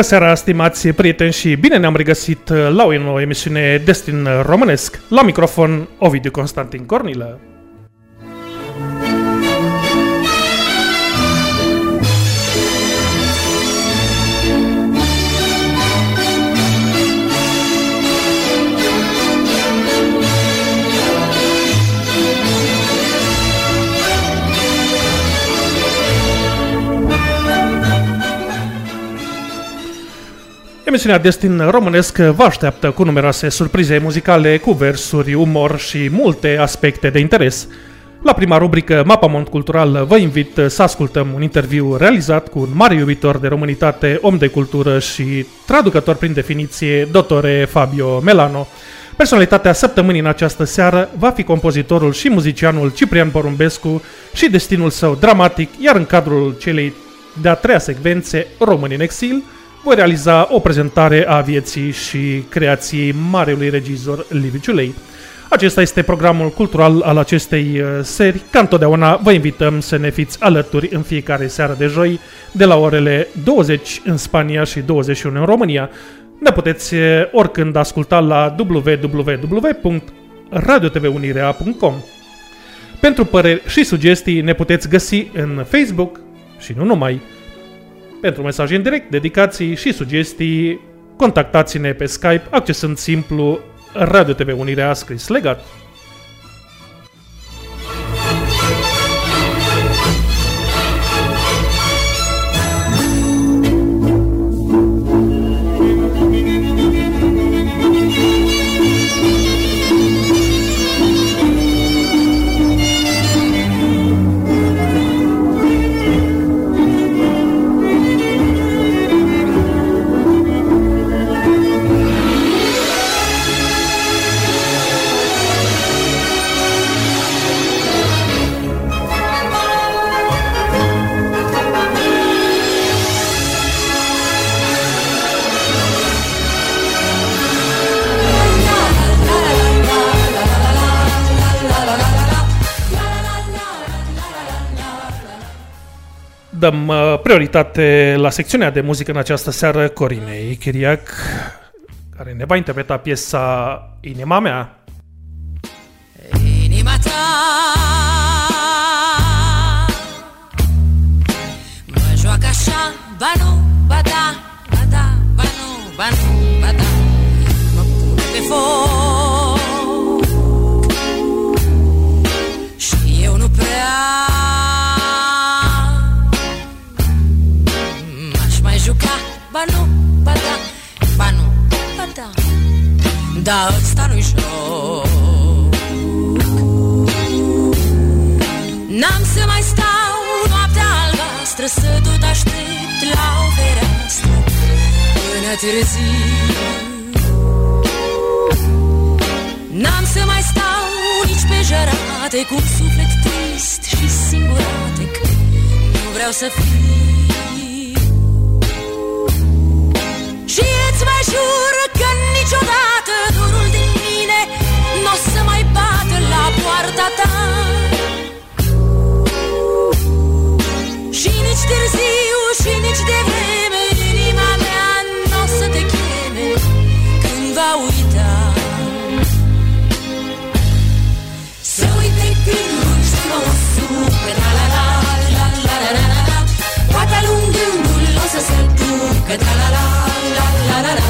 Bună seara, stimați prieteni și bine ne-am regăsit la o nouă emisiune Destin Românesc. La microfon, Ovidiu Constantin Cornilă. Emisiunea Destin Românesc vă așteaptă cu numeroase surprize muzicale, cu versuri, umor și multe aspecte de interes. La prima rubrică, Mapamont Cultural, vă invit să ascultăm un interviu realizat cu un mare iubitor de românitate, om de cultură și traducător prin definiție, dotore Fabio Melano. Personalitatea săptămânii în această seară va fi compozitorul și muzicianul Ciprian Porumbescu și destinul său dramatic, iar în cadrul celei de-a treia secvențe Români în exil, voi realiza o prezentare a vieții și creației marelui regizor Liviu Ciulei. Acesta este programul cultural al acestei uh, seri. Ca întotdeauna, vă invităm să ne fiți alături în fiecare seară de joi, de la orele 20 în Spania și 21 în România. Ne puteți uh, oricând asculta la www.radiotvunirea.com Pentru păreri și sugestii ne puteți găsi în Facebook și nu numai. Pentru mesaje în direct, dedicații și sugestii, contactați-ne pe Skype accesând simplu Radio TV Unirea scris legat. Dăm uh, prioritate la secțiunea de muzică în această seară Corinei Chiriac, care ne va interpreta piesa Inima mea. Inima ta. Mă joacă așa, ba nu, ba da, ba da, ba nu, ba nu, ba da. Mă pune pe foc Dar ăsta nu-i joc. N-am să mai stau noaptea albastră Să tot aștept la o fereastră Până târziu. N-am să mai stau nici pe jărate Cu suflet trist și singuratic Nu vreau să fiu. Și îți mai jur că niciodată soarta ta Și nici târziu și nici de vreme Inima mea nu o să te cheme Când va uita Să uite când lungi frumosul Pe la la la la la la la la Poate alung gândul o să se ducă La la la la la la la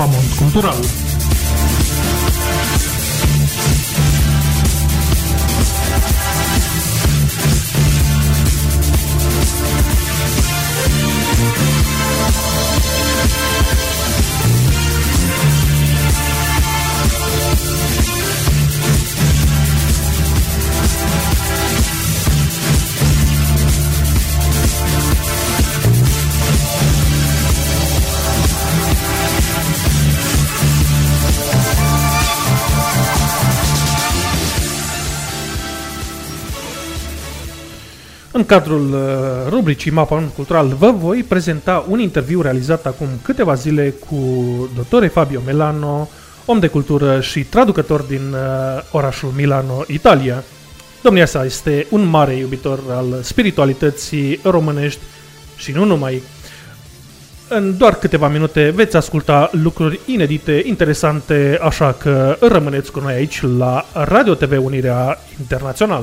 Mapamont Cultural. Cadrul uh, rubricii Mapa Cultural vă voi prezenta un interviu realizat acum câteva zile cu dottore Fabio Melano, om de cultură și traducător din uh, orașul Milano, Italia. Domnia sa este un mare iubitor al spiritualității românești și nu numai. În doar câteva minute veți asculta lucruri inedite, interesante, așa că rămâneți cu noi aici la Radio TV Unirea Internațional.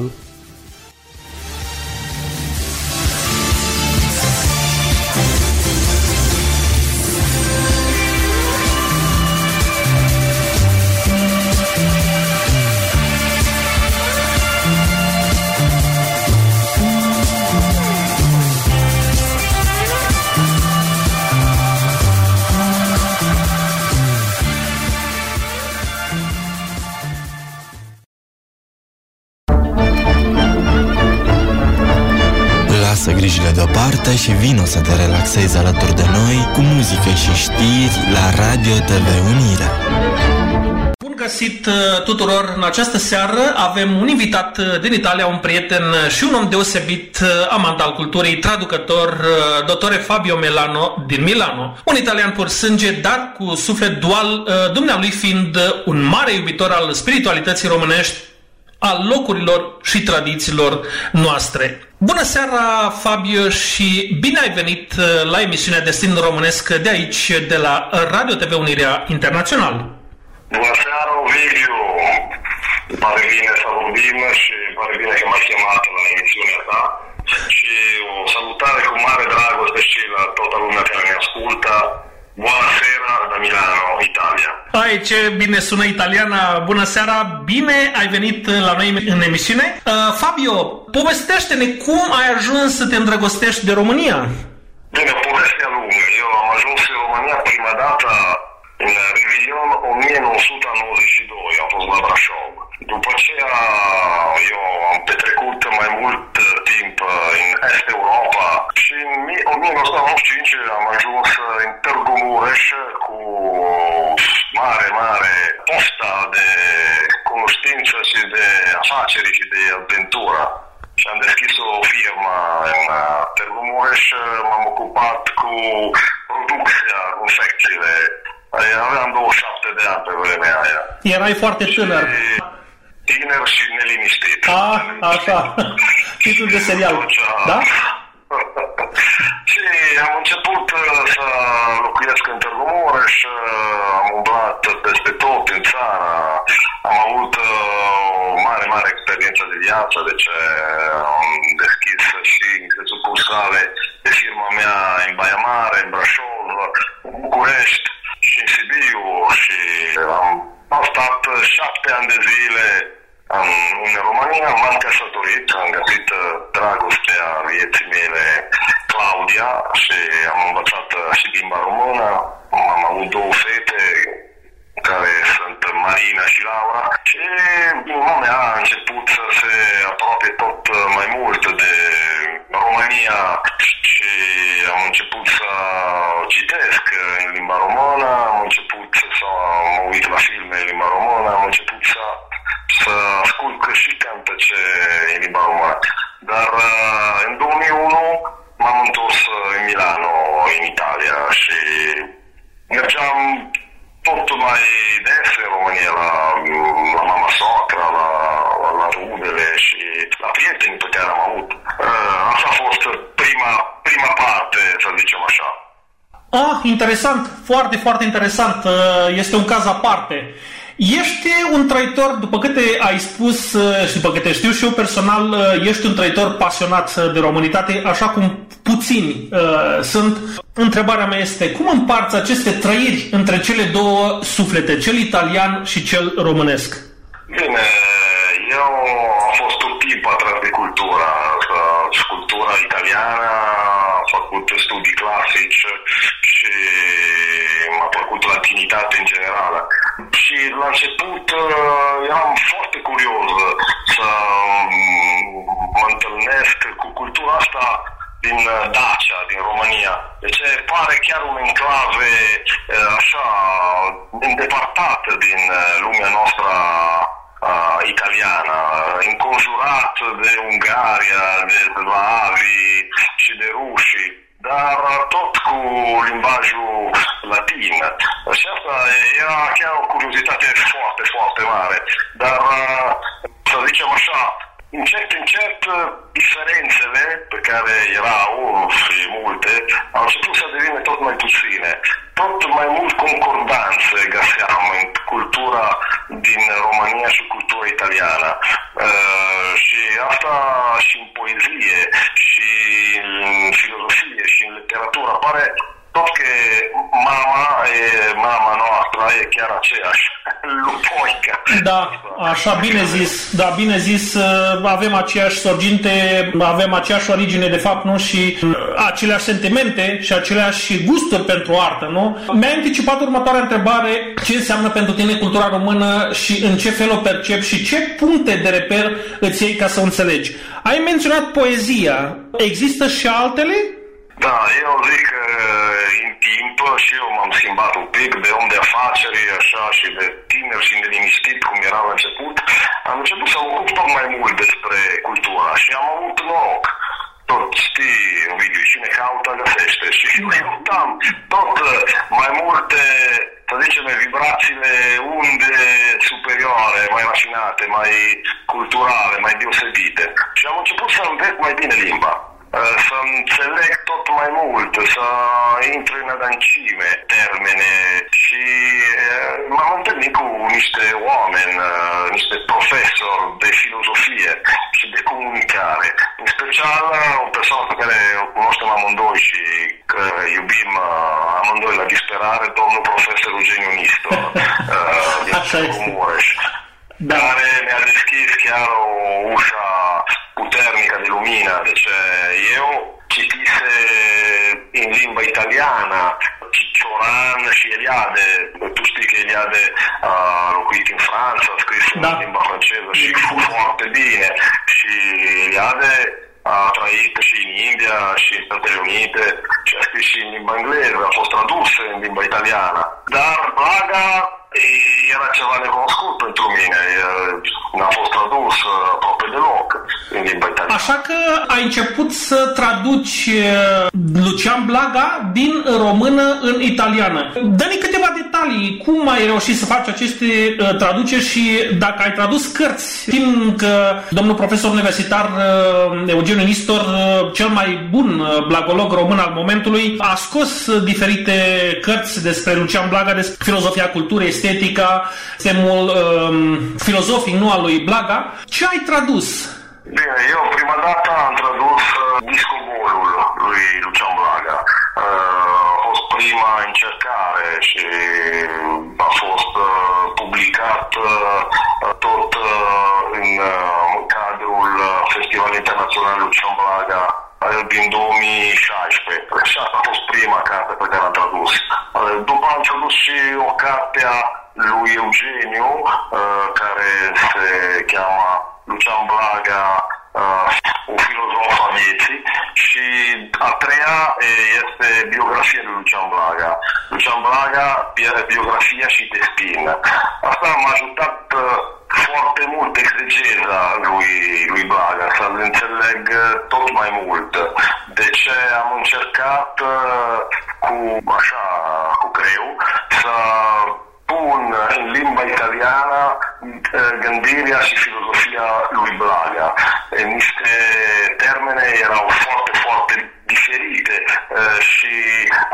Deoparte și vino să te relaxezi alături de noi cu muzică și știri la Radio TV Unirea. Bun găsit uh, tuturor în această seară. Avem un invitat uh, din Italia, un prieten uh, și un om deosebit, amant al culturii, traducător, dottore Fabio Melano din Milano. Un italian pur sânge, dar cu suflet dual, dumnealui fiind un mare iubitor al spiritualității românești, al locurilor și tradițiilor noastre. Bună seara, Fabio, și bine ai venit uh, la emisiunea Destin Românesc de aici, de la Radio TV Unirea Internațional. Bună seara, Ovidiu! Pare bine să vorbim și pare bine că m-ați chemat la emisiunea ta și o salutare cu mare dragoste și la toată lumea care ne ascultă Buonasera da Milano, Italia. Ai, ce bine sună italiana. Bună seara, bine ai venit la noi în emisiune. Uh, Fabio, povestește-ne cum ai ajuns să te îndrăgostești de România. Bine, povestea lungă. Eu am ajuns în România prima dată în Revelion 1992, am fost la Brașov. După aceea eu am petrecut mai mult timp în Est Europa și în 1995 am ajuns în Târgu Mureș cu mare, mare posta de cunoștință și de afaceri și de aventură. Și am deschis o firmă în Târgu Mureș, m-am ocupat cu producția, confecțiile Aveam 27 de ani pe vremea aia. Erai foarte tânăr. Și tiner și neliniștit. A, așa. Titlul de serial. Da? și am început uh, să locuiesc în Târgu Mureș, uh, am umblat peste tot în țară, am avut uh, o mare, mare experiență de viață, deci am deschis și niște sucursale de firma mea în Baia Mare, în Brașov, în București, și în Sibiu și am, am stat șapte ani de zile în, în România, m-am căsătorit, am găsit uh, dragostea vieții mele, Claudia, și am învățat uh, și limba română. Am avut două fete care sunt Marina și Laura și lumea a început să se apropie tot uh, mai mult de România și am început să citesc în limba română, am început să mă uit la filme în limba română, am început să, să ascult că și cântă ce în limba română. Dar uh, în 2001 m-am întors în Milano, în Italia și mergeam tot mai des în România la, la mama soacră, la unele și la prieteni putea am avut. Uh, Asta a fost prima, prima parte, să zicem așa. Ah, interesant, foarte, foarte interesant. Uh, este un caz aparte. Ești un trăitor, după câte ai spus uh, și după câte știu și eu personal, ești un trăitor pasionat de românitate, așa cum puțini uh, sunt. Întrebarea mea este, cum împarți aceste trăiri între cele două suflete, cel italian și cel românesc? Bine, eu am fost tot timpul atras de cultura, cultura italiană, am făcut studii clasici și m-a plăcut latinitate în general. Și la început uh, eram foarte curios să mă întâlnesc cu cultura asta din Dacia, din România. Deci pare chiar un enclave uh, așa îndepărtată din uh, lumea noastră uh, italiană, înconjurat de Ungaria, de slavi și de ruși, dar tot cu limbajul latin. Și asta era chiar o curiozitate foarte, foarte mare. Dar, să zicem așa, încet, încet, diferențele pe care erau și multe au început să devină tot mai puține. Tot mai mult concordanțe găseam în cultura din România și cultura italiană. Uh, și asta și în poezie, și în filozofie, și în literatură. Apare tot că mama e mama noastră, e chiar aceeași, lupoica. Da, așa bine zis, da, bine zis, uh, avem aceeași sorginte, avem aceeași origine, de fapt, nu? Și uh, aceleași sentimente și aceleași gusturi pentru artă, nu? Mi-a anticipat următoarea întrebare, ce înseamnă pentru tine cultura română și în ce fel o percep și ce puncte de reper îți iei ca să o înțelegi. Ai menționat poezia, există și altele? Da, eu zic că în timp și eu m-am schimbat un pic de om de afaceri așa și de tiner și neliniștit cum era la început. Am început să mă ocup tot mai mult despre cultura și am avut noroc. Tot știi, Ovidiu, cine caută găsește și eu căutam tot mai multe să zicem, vibrațiile unde superioare, mai rafinate, mai culturale, mai deosebite. Și am început să înveț mai bine limba. Să înțeleg tot mai mult, să intru în adâncime termene și m-am întâlnit cu niște oameni, uh, niște profesori de filozofie și de comunicare. În special o persoană pe care o cunoaștem amândoi și că iubim amândoi la disperare, domnul profesor Eugeniu Nistor din Mureș. Da. care mi-a deschis chiar o ușa puternică de lumină. Deci eu citise in limba italiana Cicioran și Eliade. Tu știi că Eliade a locuit în Franța, a scris da. în limba franceză și fu foarte bine. Și Eliade a trăit și în India și în Statele Unite și a scris și în limba engleză, a fost tradus în limba italiană. Dar Blaga era ceva necunoscut pentru mine, n-a fost tradus aproape deloc în limba italiană. Așa că ai început să traduci Lucian Blaga din română în italiană. Dă-ne câteva detalii, cum ai reușit să faci aceste traduceri și dacă ai tradus cărți. Știm că domnul profesor universitar Eugen Nistor, cel mai bun blagolog român al momentului, a scos diferite cărți despre Lucian Blaga, despre filozofia culturii, estetica, semnul um, filozofic, nu al lui Blaga. Ce ai tradus? Bine, eu prima dată am tradus uh, discogolul lui Lucian Blaga. Uh, a fost prima încercare și a fost uh, publicat uh, tot uh, în uh, cadrul Festivalului Internațional Lucian Blaga din 2016. Și asta a fost prima carte pe care am tradus. După am tradus și o carte a lui Eugeniu, care se cheamă Lucian Blaga, un filozof a vieții și a treia este biografia lui Lucian Blaga. Lucian Blaga, biografia și destin. Asta m-a ajutat foarte mult exegeza lui, lui Blaga, să-l înțeleg tot mai mult. De ce am încercat cu, așa, cu greu să pun în limba italiană gândirea și filozofia lui Blaga. Niște termene erau foarte, foarte diferite uh, și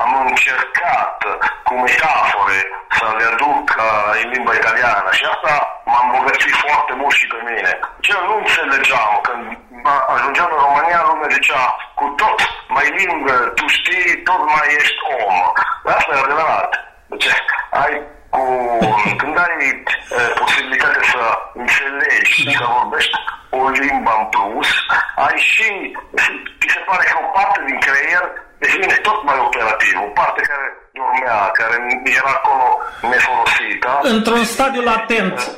am încercat cu metafore să le aduc uh, în limba italiană și asta m-a îmbogățit foarte mult și pe mine. Ce nu înțelegeam când ajungeam în România, lumea zicea cu tot mai lingă, tu știi, tot mai ești om. Asta e adevărat. Deci ai cu, când ai uh, posibilitatea să înțelegi și să vorbești o limbă în plus, ai și, ți se pare că o parte din creier devine tot mai operativ, o parte care dormea, care era acolo nefolosită. Într-un stadiu latent.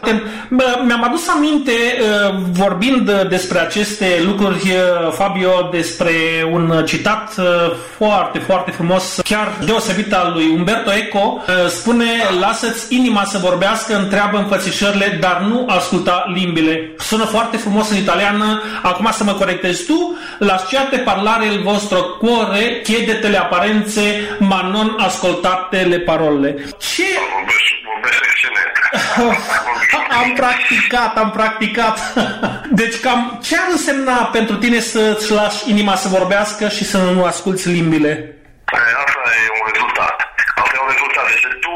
Mi-am adus aminte, uh, vorbind despre aceste lucruri, uh, Fabio, despre un citat uh, foarte, foarte frumos, chiar deosebit al lui Umberto Eco, spune, lasă-ți inima să vorbească, întreabă înfățișările, dar nu asculta limbile. Sună foarte frumos în italiană, acum să mă corectezi tu, lasciate parlare il vostro cuore, chiedete le apparenze, ma non ascoltate ascoltate le parole. Ce... am practicat, am practicat. Deci cam ce ar însemna pentru tine să-ți lași inima să vorbească și să nu asculți limbile? Păi, asta e un rezultat. Asta e un rezultat. Deci tu,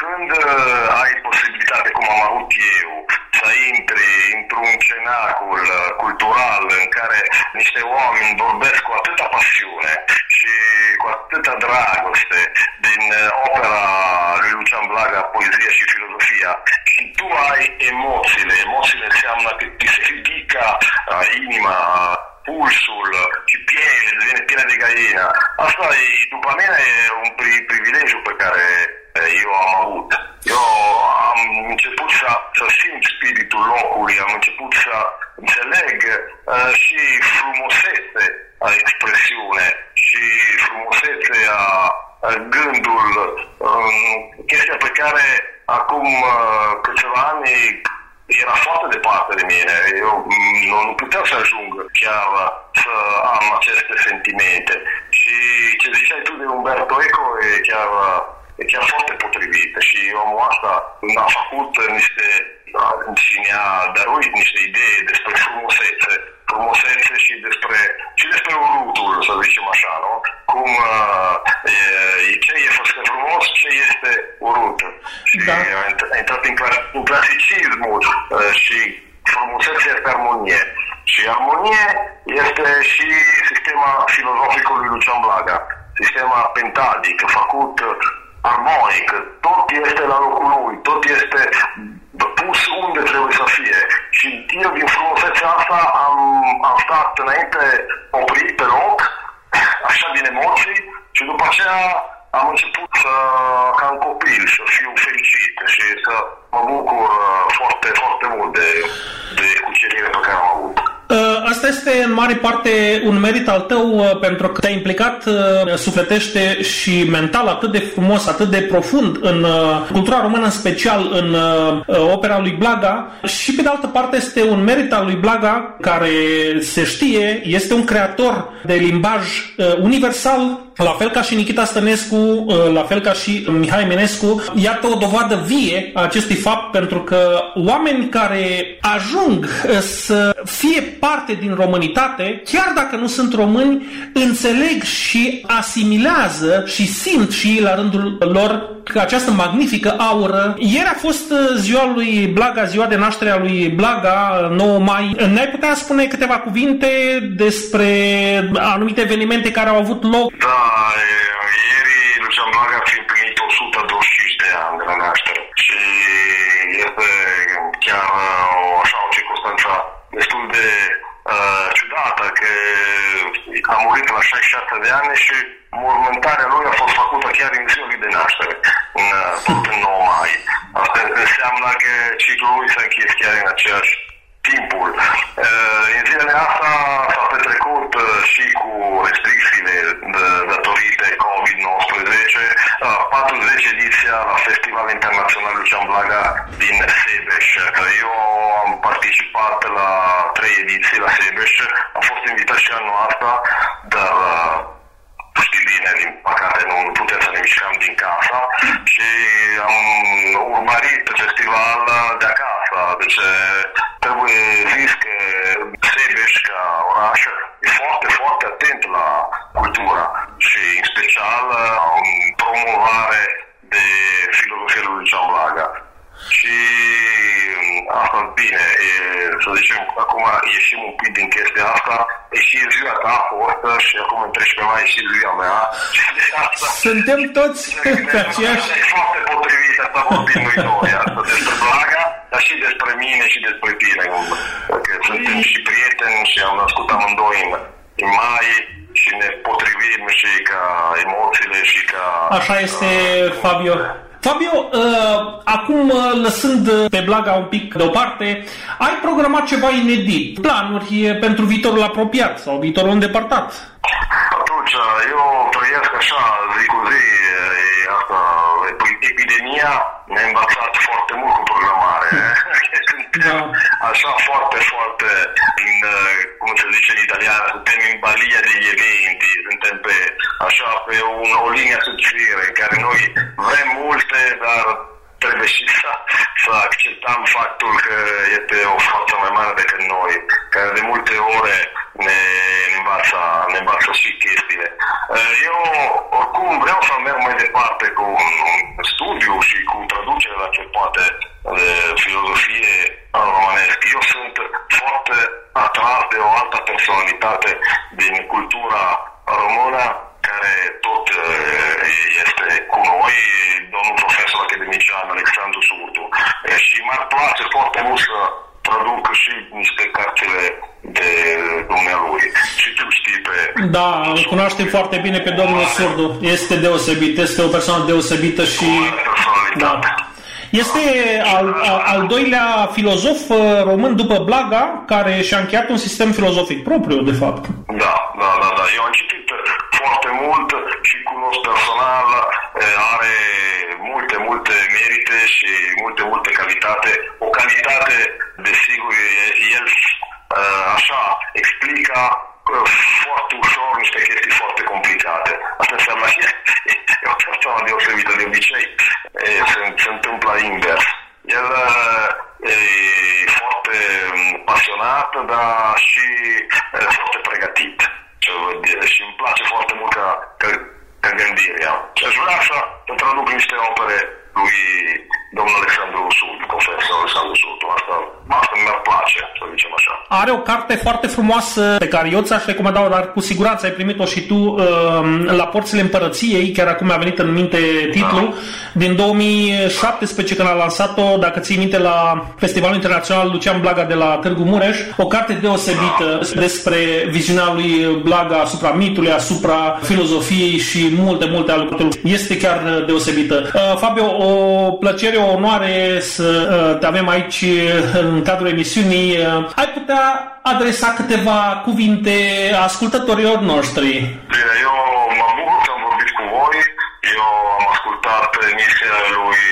când uh, ai posibilitate, cum am avut eu, să intri într-un cenacul uh, cultural în care niște oameni vorbesc cu atâta pasiune și cu atâta dragoste din uh, opera lui Lucian Blaga, Poezia și Filozofia și tu ai emoțiile, emoțiile înseamnă că ti se ridică uh, inima, pulsul și piele, devine piele de gallina. Asta e, după mine, e un privilegiu pe care eu am avut. Eu am început să, să simt spiritul locului, am început să înțeleg uh, și frumusețe a expresiune și frumusețe a gândul, um, chestia pe care acum uh, câțiva ani era foarte departe de mine. Eu nu, nu puteam să ajung chiar să am aceste sentimente. Și ce ziceai tu de Umberto Eco e chiar e chiar foarte potrivită și omul asta a făcut niște și ne-a dăruit niște idei despre frumusețe, frumusețe și despre, și despre urutul, să zicem așa, nu? Cum e, ce e fost frumos, ce este urât. Și da. a intrat în, în clasicismul și frumusețe este armonie. Și armonie este și sistema filozoficului lui Lucian Blaga, sistema pentadic, făcut armonic, tot este la locul lui, tot este pus unde trebuie să fie. Și eu din frumusețea asta am, am stat înainte oprit pe loc, așa din emoții, și după aceea am început să, ca un copil, să fiu fericit și să mă bucur uh, foarte, foarte mult de, de cucerirea pe care am avut. Uh, asta este în mare parte un merit al tău uh, pentru că te-ai implicat uh, sufletește și mental atât de frumos, atât de profund în cultura română, în special în opera lui Blaga. Și pe de altă parte este un merit al lui Blaga care se știe, este un creator de limbaj universal la fel ca și Nikita Stănescu, la fel ca și Mihai Menescu, iată o dovadă vie a acestui fapt pentru că oameni care ajung să fie parte din românitate, chiar dacă nu sunt români, înțeleg și asimilează și simt și ei la rândul lor că această magnifică aură. Ieri a fost uh, ziua lui Blaga, ziua de naștere a lui Blaga, 9 mai. Ne-ai putea spune câteva cuvinte despre anumite evenimente care au avut loc? Da, ieri Lucian Blaga a împlinit 125 de ani de la naștere și este chiar o, așa o circunstanță destul de uh, ciudată că a murit la 67 de ani și mormântarea lui a fost făcută chiar în ziua lui de naștere, în, uh, tot în 9 mai. Asta înseamnă că ciclul lui s-a închis chiar în aceeași timpul. Uh, în zilele astea s-a petrecut uh, și cu restricțiile datorite COVID-19 40 ediția la Festival Internațional Lucian Blaga din Sebeș. Eu am participat la trei ediții la Sebeș, am fost invitat și anul asta, dar știi bine, din păcate nu putem să ne mișcăm din casa și am urmărit festival de acasă. Deci trebuie zis că Sebeș ca oraș e foarte, foarte atent la cultura și în special în promovare de filozofia lui Lucian Blaga. Și asta bine, e, să zicem, acum ieșim un pic din chestia asta, e și ziua ta a fost și acum în 13 mai e și ziua mea. Suntem toți pe aceeași... E foarte potrivit, asta vorbim noi doi, asta despre Blaga, dar și despre mine și despre tine. Că suntem și prieteni și am născut amândoi în, în mai și ne potrivim și ca emoțiile și ca... Așa este, Fabio. Fabio, uh, acum uh, lăsând uh, pe blaga un pic deoparte, ai programat ceva inedit, planuri pentru viitorul apropiat sau viitorul îndepărtat? Atunci, eu trăiesc așa zi cu zi, e asta, epidemia ne-a învățat foarte mult cu programare. da. așa foarte, foarte, în, cum se zice în italiană, suntem în balia de eventi, suntem pe, așa, pe un, o linie subțire, în care noi vrem multe, dar trebuie și să, să acceptăm faptul că este o forță mai mare decât noi, care de multe ore ne învață, ne învață și chestiile. Eu, oricum, vreau să merg mai departe cu un studiu și cu traducere la ce poate de filozofie în românesc. Eu sunt foarte atras de o altă personalitate din cultura română care tot este cu noi, domnul profesor academician Alexandru Surdu. Și m-ar place foarte mult să traduc și niște cartele de dumnealui. Și tu știi pe... Da, îl cunoaștem foarte bine pe domnul Surdu. Este deosebit, este o persoană deosebită și... Da. Este al, al, al doilea filozof uh, român după Blaga, care și-a încheiat un sistem filozofic propriu, de fapt. Da, da, da, da. Eu am citit foarte mult și cunosc personal, are multe, multe merite și multe, multe calitate. O calitate, desigur, el așa explica foarte ușor niște chestii foarte complicate. Asta înseamnă că e o persoană deosebită de obicei. E, se, se întâmplă invers. El e foarte pasionat, dar și foarte pregătit. Și îmi place foarte mult ca, ca, ca gândirea. Și aș vrea să traduc niște opere lui domnul Alexandru Sud, profesor Alexandru Sud. Asta, asta mi-ar place, să zicem așa. Are o carte foarte frumoasă pe care eu ți-aș recomanda, dar cu siguranță ai primit-o și tu, uh, La porțile împărăției, chiar acum mi-a venit în minte titlul, da. din 2017 când a lansat-o, dacă ții minte, la Festivalul Internațional Lucian Blaga de la Târgu Mureș, o carte deosebită da. despre viziunea lui Blaga asupra mitului, asupra filozofiei și multe, multe alte lucruri. Este chiar deosebită. Uh, Fabio, o plăcere, o onoare să uh, te avem aici în cadrul emisiunii. Uh, ai putea adresa câteva cuvinte ascultătorilor noștri? Bine, eu mă bucur că am vorbit cu voi. Eu am ascultat emisiunea lui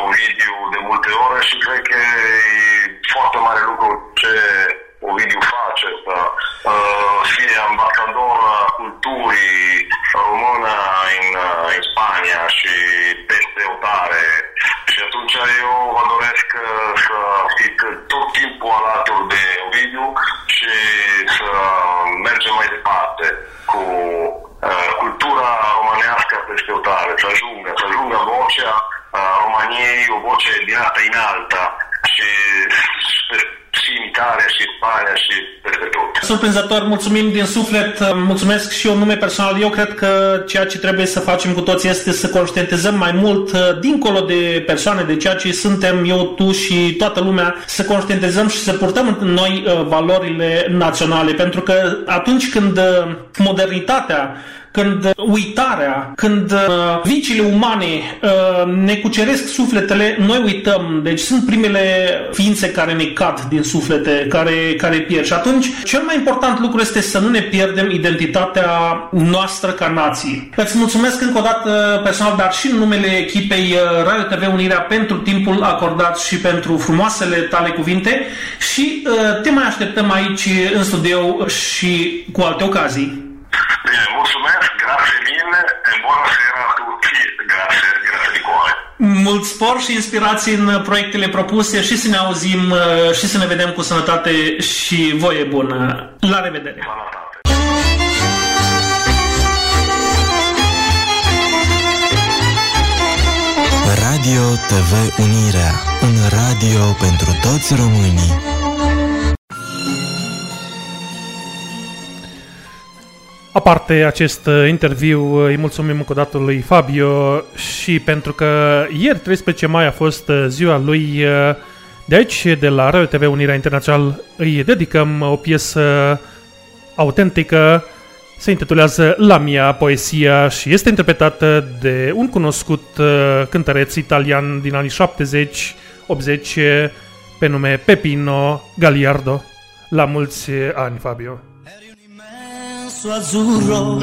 Ovidiu de multe ore și cred că e foarte mare lucru ce Ovidiu face, să fie ambasador culturii română în, în Spania și peste o tare. Și atunci eu vă doresc să fiți tot timpul alături de Ovidiu și să mergem mai departe cu uh, cultura românească peste o tare, să ajungă, să ajungă vocea uh, României, o voce din alta în alta. Și și în Italia, și Spania, și peste tot. Surprinzător, mulțumim din suflet, mulțumesc și eu nume personal. Eu cred că ceea ce trebuie să facem cu toți este să conștientizăm mai mult, uh, dincolo de persoane, de ceea ce suntem eu, tu și toată lumea, să conștientizăm și să purtăm în noi uh, valorile naționale. Pentru că atunci când uh, modernitatea când uitarea, când uh, viciile umane uh, ne cuceresc sufletele, noi uităm. Deci sunt primele ființe care ne cad din suflete, care, care pierd. Și atunci, cel mai important lucru este să nu ne pierdem identitatea noastră ca nație. Îți mulțumesc încă o dată personal, dar și în numele echipei uh, Radio TV Unirea pentru timpul acordat și pentru frumoasele tale cuvinte și uh, te mai așteptăm aici în studio și cu alte ocazii. Bine, mulțumesc, grație mine, în bună seara tutti, grazie, grazie di cuore. Mult spor și inspirații în proiectele propuse și să ne auzim uh, și să ne vedem cu sănătate și voie bună. La revedere! Radio TV Unirea, un radio pentru toți românii. Aparte acest uh, interviu, îi mulțumim încă o dată lui Fabio și pentru că ieri, 13 mai, a fost uh, ziua lui uh, de aici, de la Radio TV Unirea Internațional, îi dedicăm o piesă autentică, se intitulează La mia poesia și este interpretată de un cunoscut cântăreț italian din anii 70-80 pe nume Pepino Galliardo. La mulți ani, Fabio! Rosso azzurro,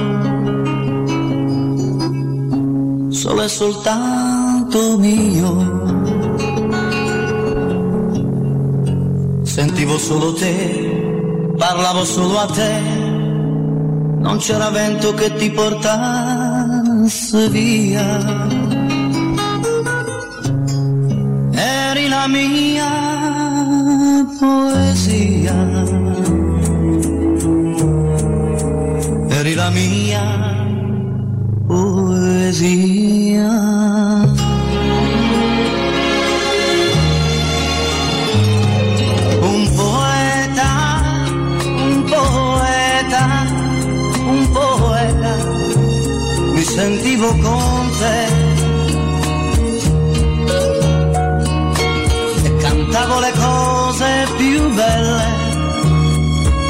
solo e soltanto mio. Sentivo solo te, parlavo solo a te, non c'era vento che ti portasse via. Eri la mia poesia eri la mia poesia. Un poeta, un poeta, un poeta, mi sentivo con te. E cantavo le cose più belle,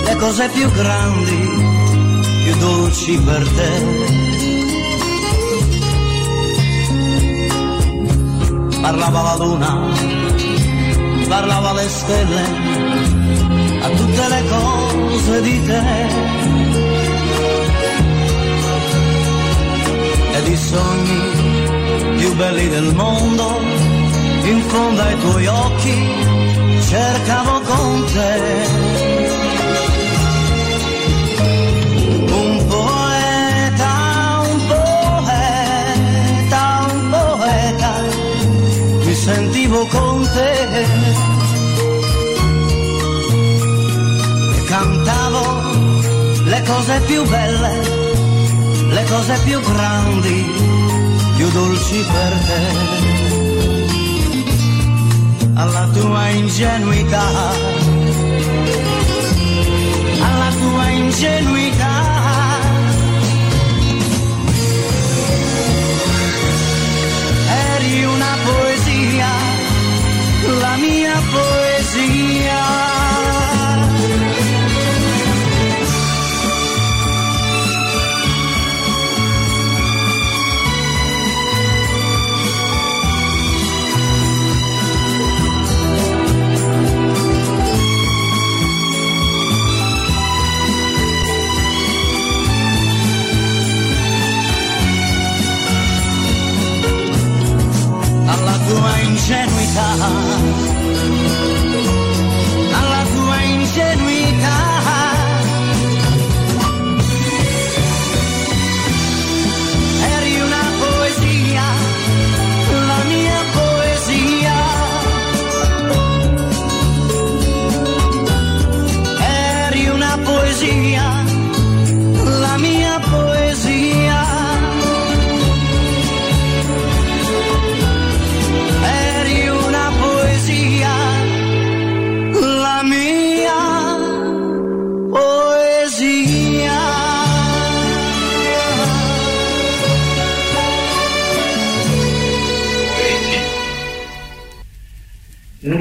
le cose più grandi più dolci per te. Parlava la luna, parlava le stelle, a tutte le cose di te. Ed i sogni più belli del mondo, in fondo ai tuoi occhi, cercavo con te sentivo con te e cantavo le cose più belle, le cose più grandi, più dolci per te. Alla tua ingenuità, alla tua ingenuità 啊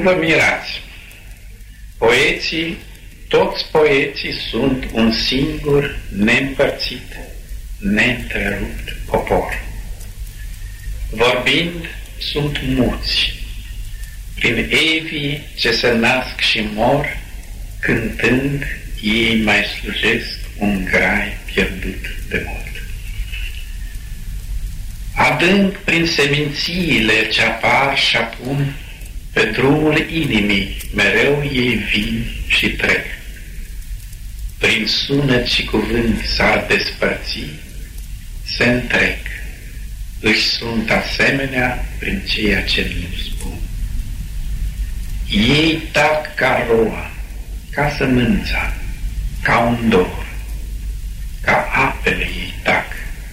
vă mirați. Poeții, toți poeții sunt un singur, neîmpărțit, neîntrerupt popor. Vorbind, sunt muți, prin evii ce se nasc și mor, cântând, ei mai slujesc un grai pierdut de mult. Adânc prin semințiile ce apar și apun pe drumul inimii mereu ei vin și trec. Prin sunet și cuvânt s-ar despărți, se întrec. Își sunt asemenea prin ceea ce nu spun. Ei tac ca roa, ca sămânța, ca un dor, ca apele ei tac,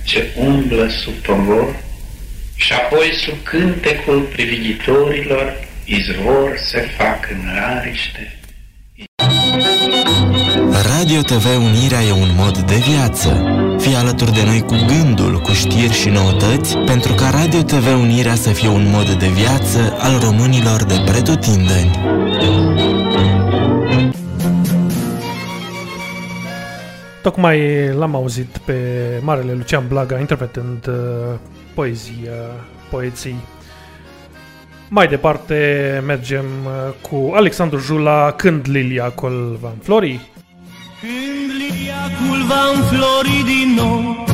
ce umblă sub pămor și apoi sub cântecul privigitorilor izvor se fac în ariște. Radio TV Unirea e un mod de viață. Fii alături de noi cu gândul, cu știri și noutăți, pentru ca Radio TV Unirea să fie un mod de viață al românilor de pretutindeni. Tocmai l-am auzit pe Marele Lucian Blaga interpretând uh, poezia, poeții. Mai departe mergem uh, cu Alexandru Jula când liliacul va înflori. Când liliacul va înflori din nou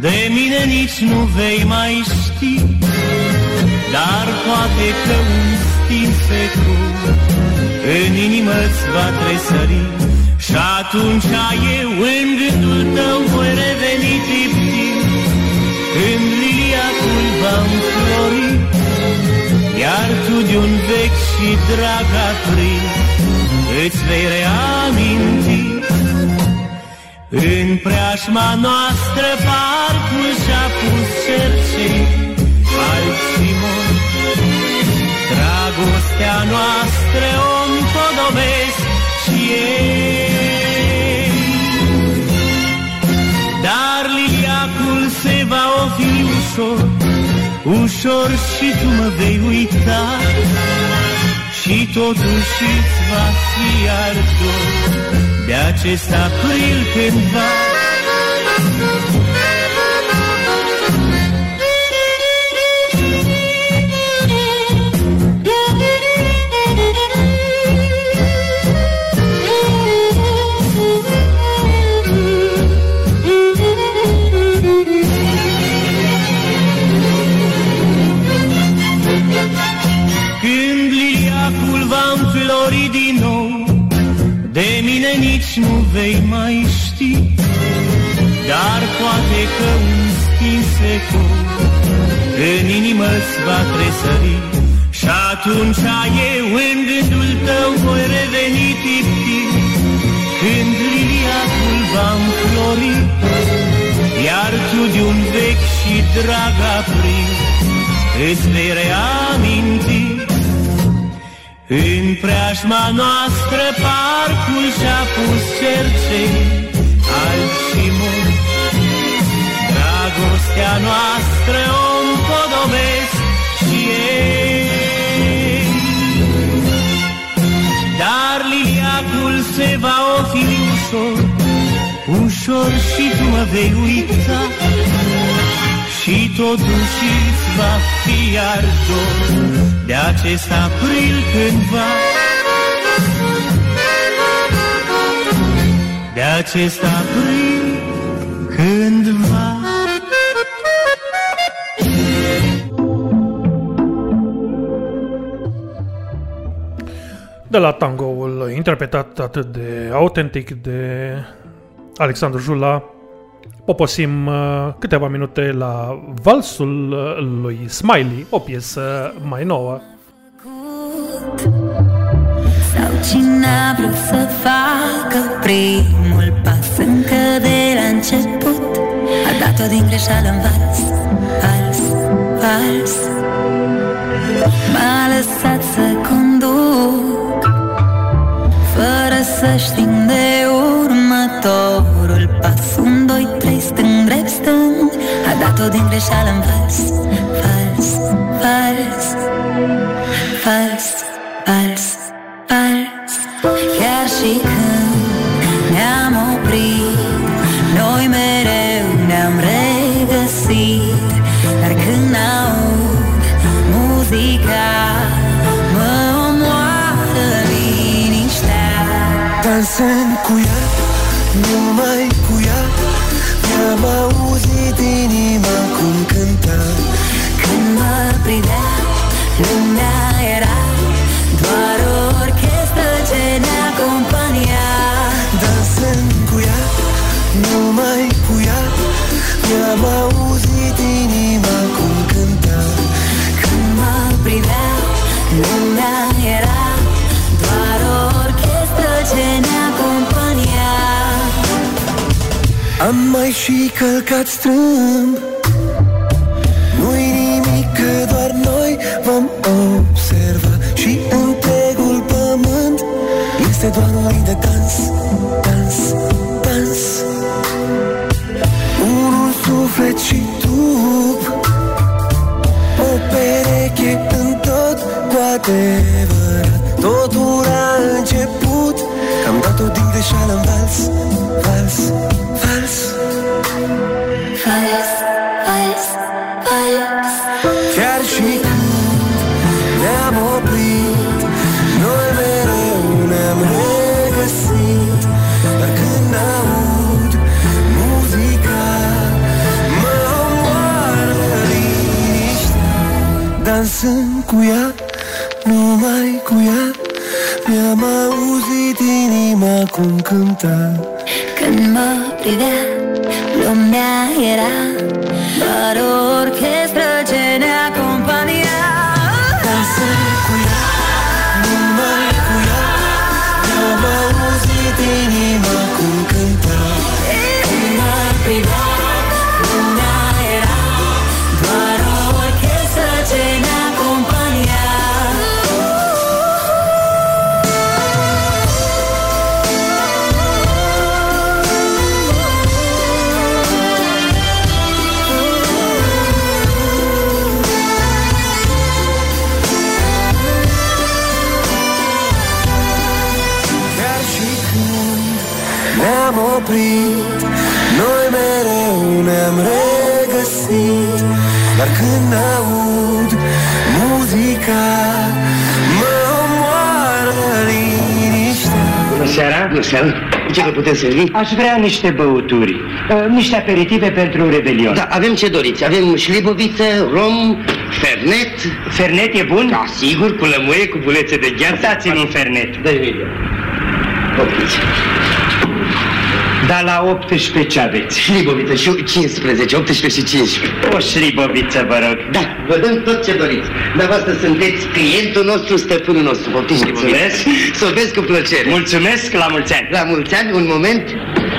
De mine nici nu vei mai ști Dar poate că un stil secut În inimă îți va tresări Și atunci eu în gândul tău voi reveni tiptit Când liliacul va înflori Iar tu de un vechi și drag aprins Îți vei reaminti. În preajma noastră parcul și-a pus cercei Alții mori Ușor și tu mă vei uita. Și totuși îți va fi ardor. De acest april cândva nu vei mai ști Dar poate că un stin secund În inimă îți va tresări. Și atunci eu în gândul tău voi reveni tiptic Când liliacul va înflori Iar tu de un vechi și drag aprins îți vei reaminti În preajma noastră parcul și-a pus cercei. Alții mulți Dragostea noastră o împodobesc și ei. Dar liliacul se va ofili ușor. Ușor și tu mă vei uita și totuși îți va fi ardor De acest april cândva. De acest april cândva. De la tangoul interpretat atât de autentic de Alexandru Jula, poposim uh, câteva minute la valsul uh, lui Smiley, o piesă mai nouă. Sau cine a vrut să facă primul pas încă de la început? A dat-o din greșeală în vals, vals, vals. M-a lăsat să conduc Fără să știu de următorul pas. Un, doi, trei, stâng, drept, stâng A dat-o din greșeală în vals, vals, vals Vals, vals, vals. Chiar și când Mi-am auzit inima cum cânta Când mă privea, lumea era Doar o orchestră ce ne acompania. Am mai și călcat strâmb cu când aud muzica Mă omoară liniștea Bună seara! Bună seara! Ce vă putem servi? Aș vrea niște băuturi, uh, niște aperitive pentru un rebelion. Da, avem ce doriți. Avem șliboviță, rom, fernet. Fernet e bun? Da, sigur, cu lămâie, cu bulețe de gheață. Dați-mi un fernet. Dă-i imediat. Opriți. Da, la 18 ce aveți? Șliboviță și 15, 18 și 15. O șliboviță, vă rog. Da, vă dăm tot ce doriți. Dumneavoastră sunteți clientul nostru, stăpânul nostru. Poftiți Mulțumesc. Să o vezi cu plăcere. Mulțumesc, la mulți ani. La mulți ani, un moment,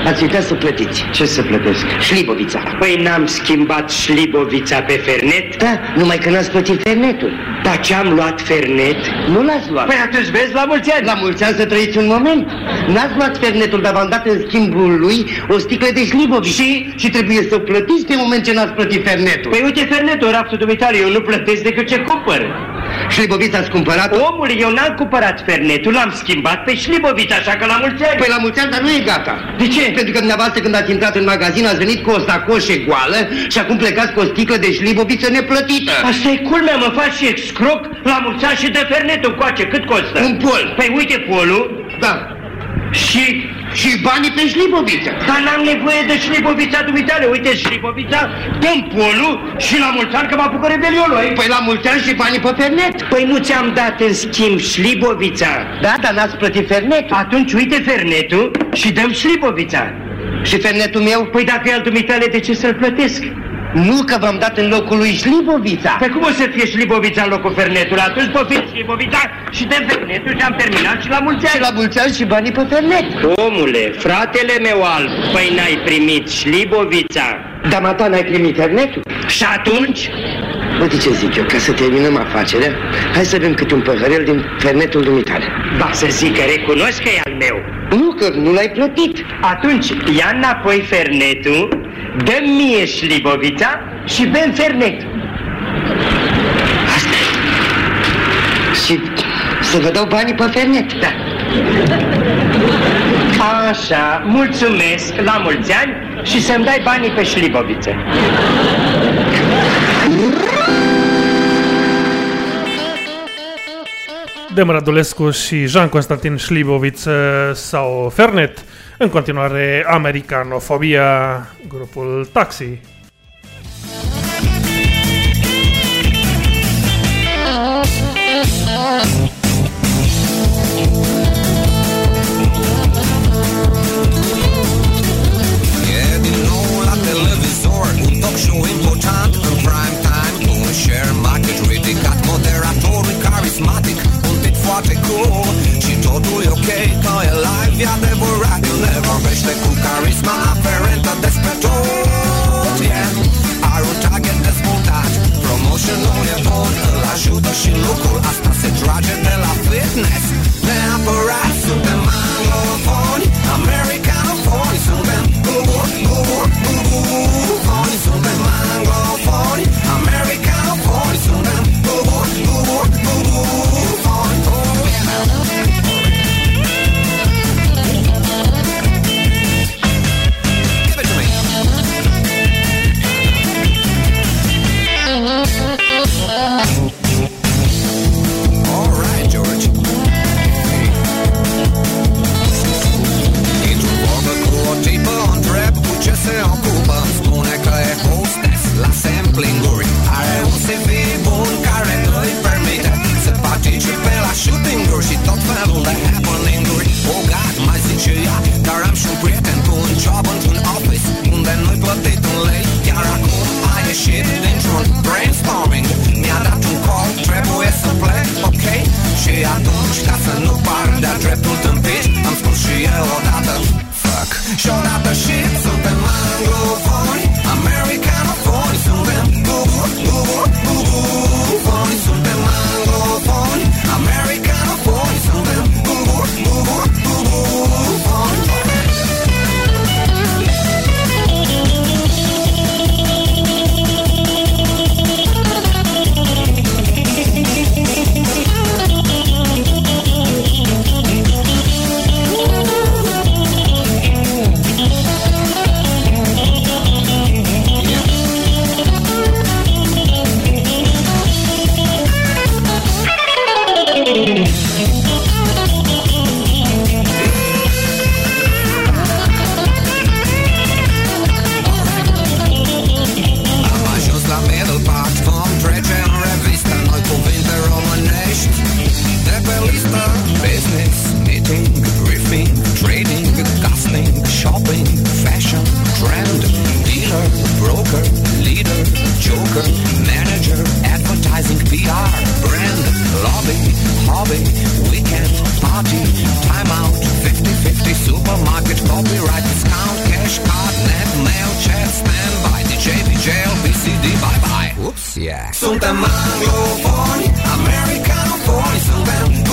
ați uitat să plătiți. Ce să plătesc? Șlibovița. Păi n-am schimbat șlibovița pe fernet? Da, numai că n-ați plătit fernetul. Dar ce am luat fernet? Nu l-ați luat. Păi atunci vezi la mulți ani. La mulți ani să trăiți un moment. N-ați luat fernetul, dar v-am dat în schimbul lui o sticlă de șlibovici. Și? Și trebuie să plătiți pe moment ce n-ați plătit fernetul. Păi uite fernetul, rapsul dumitale, eu nu plătesc decât ce cumpăr. Șlibovița ați cumpărat Omul, eu n-am cumpărat fernetul, l-am schimbat pe șlibovița, așa că la mulți ani. Păi la mulți ani, dar nu e gata. De ce? Pentru că dumneavoastră când ați intrat în magazin ați venit cu o sacoșe goală și acum plecați cu o sticlă de șliboviță neplătită. Asta e culmea, mă faci și excroc la mulți ani și de fernetul coace, cât costă? Un pol. Păi uite polul Da. și... Și banii pe șliboviță. Dar n-am nevoie de șlibovița dumitale, uite șlibovița, dăm polul și la mulți ani că mă apucă rebelionul aici. Păi la mulți ani și banii pe fernet. Păi nu ți-am dat în schimb șlibovița. Da, dar n-ați plătit fernetul. Atunci uite fernetul și dăm șlibovița. Și fernetul meu? Păi dacă e al dumitale, de ce să-l plătesc? Nu că v-am dat în locul lui șlibovița. Păi cum o să fie șlibovița în locul fernetului? Atunci poftim șlibovița și de fernetul și am terminat și la mulți Și ani. la mulți ani și banii pe fernet. Omule, fratele meu alb, păi n-ai primit șlibovița. Dar mata n-ai primit fernetul? Și atunci? Uite ce zic eu, ca să terminăm afacerea, hai să bem câte un păhărel din fernetul dumitale. Ba să zic că recunosc că e al meu. Nu, că nu l-ai plătit. Atunci ia înapoi fernetul, dă mie șlibovița și bem fernetul. Și să vă dau banii pe fernet. Da. Așa, mulțumesc, la mulți ani și să-mi dai banii pe șliboviță. Dem Radulescu și Jean-Constantin Șliboviț uh, sau Fernet. În continuare, Americanofobia, grupul Taxi. E din nou la televizor Un talk show important în prime time Cu un share market ridicat Moderatorul carismatic Un tip foarte cool Și Totul e ok, că e live, e adevărat Ne vorbește cu carisma aferentă despre tot E aruncat, e dezvoltat Promotionul e bun, îl ajută și lucrul Asta se trage de la fitness. Neapărat suntem mai job într-un office. Unde nu-i plătit un lei Iar acum a ieșit dintr-un brainstorming. Mi-a dat un call, trebuie să plec, ok? Și atunci, ca să nu par de-a dreptul tâmpit Am spus și eu odată Fuck. Și odată și suntem în grup. bye-bye. Ups, yeah. São tamanho fone, americano fone, são bem.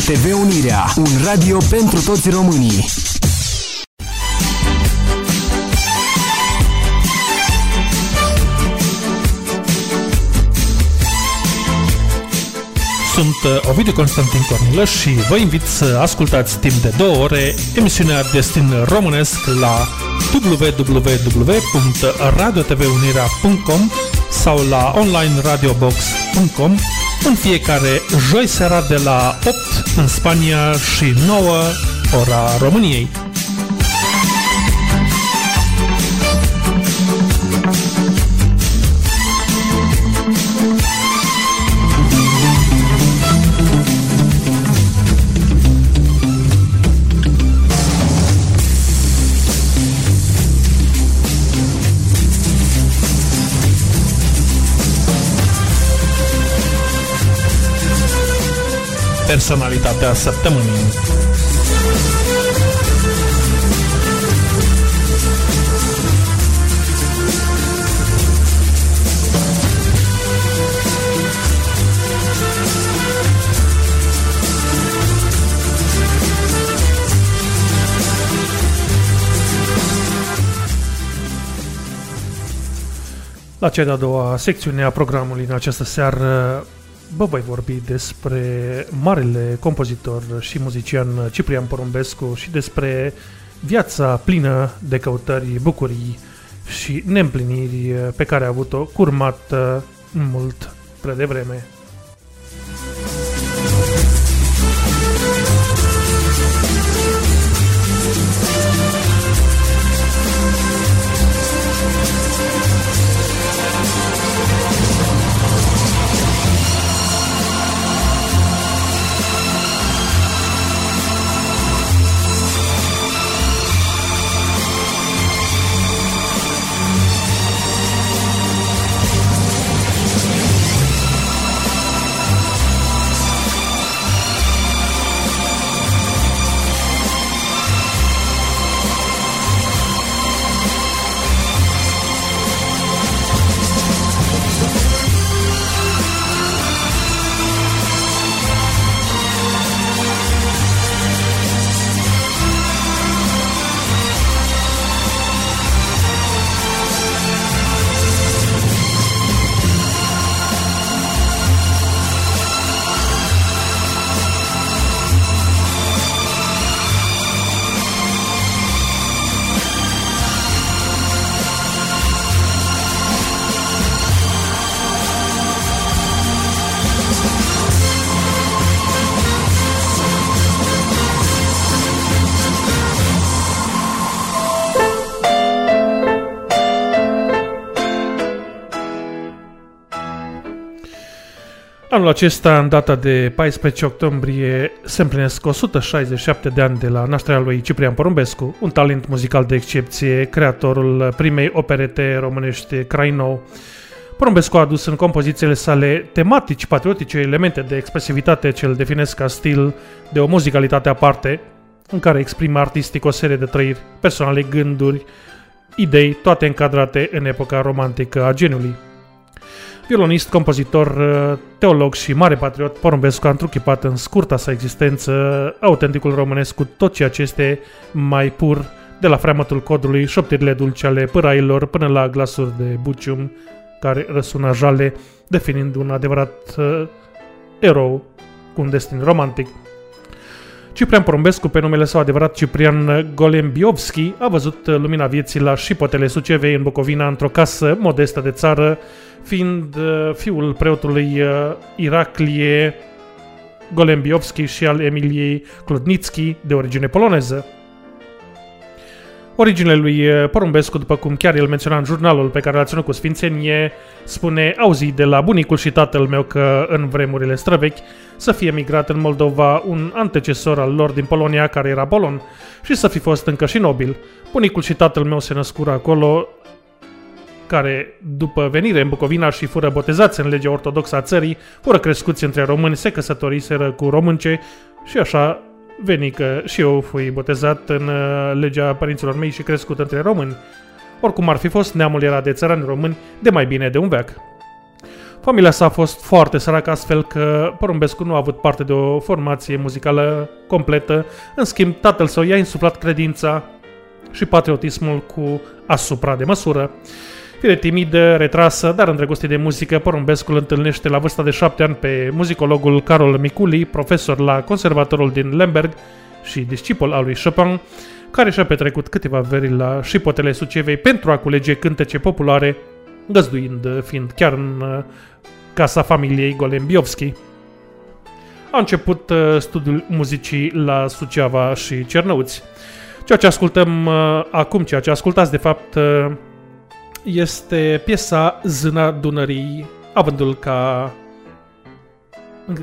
TV Unirea, un radio pentru toți românii. Sunt uh, Ovidiu Constantin Cornilăș și vă invit să ascultați timp de două ore emisiunea Destin Românesc la www.radiotvunirea.com sau la onlineradiobox.com în fiecare joi seara de la 8 în Spania și 9 ora României. Personalitatea săptămânii. La cea de-a doua secțiune a programului în această seară vă voi vorbi despre marele compozitor și muzician Ciprian Porumbescu și despre viața plină de căutări, bucurii și neîmpliniri pe care a avut-o curmat mult prea devreme. Anul acesta, în data de 14 octombrie, se împlinesc 167 de ani de la nașterea lui Ciprian Porumbescu, un talent muzical de excepție, creatorul primei operete românești Crainou. Porumbescu a adus în compozițiile sale tematici patriotice elemente de expresivitate ce îl definesc ca stil de o muzicalitate aparte, în care exprimă artistic o serie de trăiri personale, gânduri, idei, toate încadrate în epoca romantică a genului. Violonist, compozitor, teolog și mare patriot, Porumbescu a întruchipat în scurta sa existență autenticul românesc cu tot ceea ce este mai pur, de la freamătul codului, șoptirile dulce ale părailor, până la glasuri de bucium care răsună jale, definind un adevărat uh, erou cu un destin romantic. Ciprian Porumbescu, pe numele său adevărat Ciprian Golembiovski, a văzut lumina vieții la șipotele Sucevei în Bucovina într-o casă modestă de țară, fiind uh, fiul preotului uh, Iraclie Golembiovski și al Emiliei Klodnitski, de origine poloneză. Originele lui uh, Porumbescu, după cum chiar el menționa în jurnalul pe care l-a ținut cu Sfințenie, spune auzi de la bunicul și tatăl meu că în vremurile străvechi să fie migrat în Moldova un antecesor al lor din Polonia care era polon și să fi fost încă și nobil. Bunicul și tatăl meu se născură acolo, care, după venire în Bucovina și fură botezați în legea ortodoxă a țării, fură crescuți între români, se căsătoriseră cu românce și așa veni că și eu fui botezat în uh, legea părinților mei și crescut între români. Oricum ar fi fost, neamul era de țărani români de mai bine de un veac. Familia sa a fost foarte săracă, astfel că Porumbescu nu a avut parte de o formație muzicală completă. În schimb, tatăl său i-a insuflat credința și patriotismul cu asupra de măsură. Fire timidă, retrasă, dar îndrăgostit de muzică, Porumbescu îl întâlnește la vârsta de șapte ani pe muzicologul Carol Miculi, profesor la conservatorul din Lemberg și discipol al lui Chopin, care și-a petrecut câteva veri la șipotele Sucevei pentru a culege cântece populare, găzduind fiind chiar în uh, casa familiei Golembiovski. A început uh, studiul muzicii la Suceava și Cernăuți. Ceea ce ascultăm uh, acum, ceea ce ascultați de fapt este piesa Zâna Dunării, avându-l ca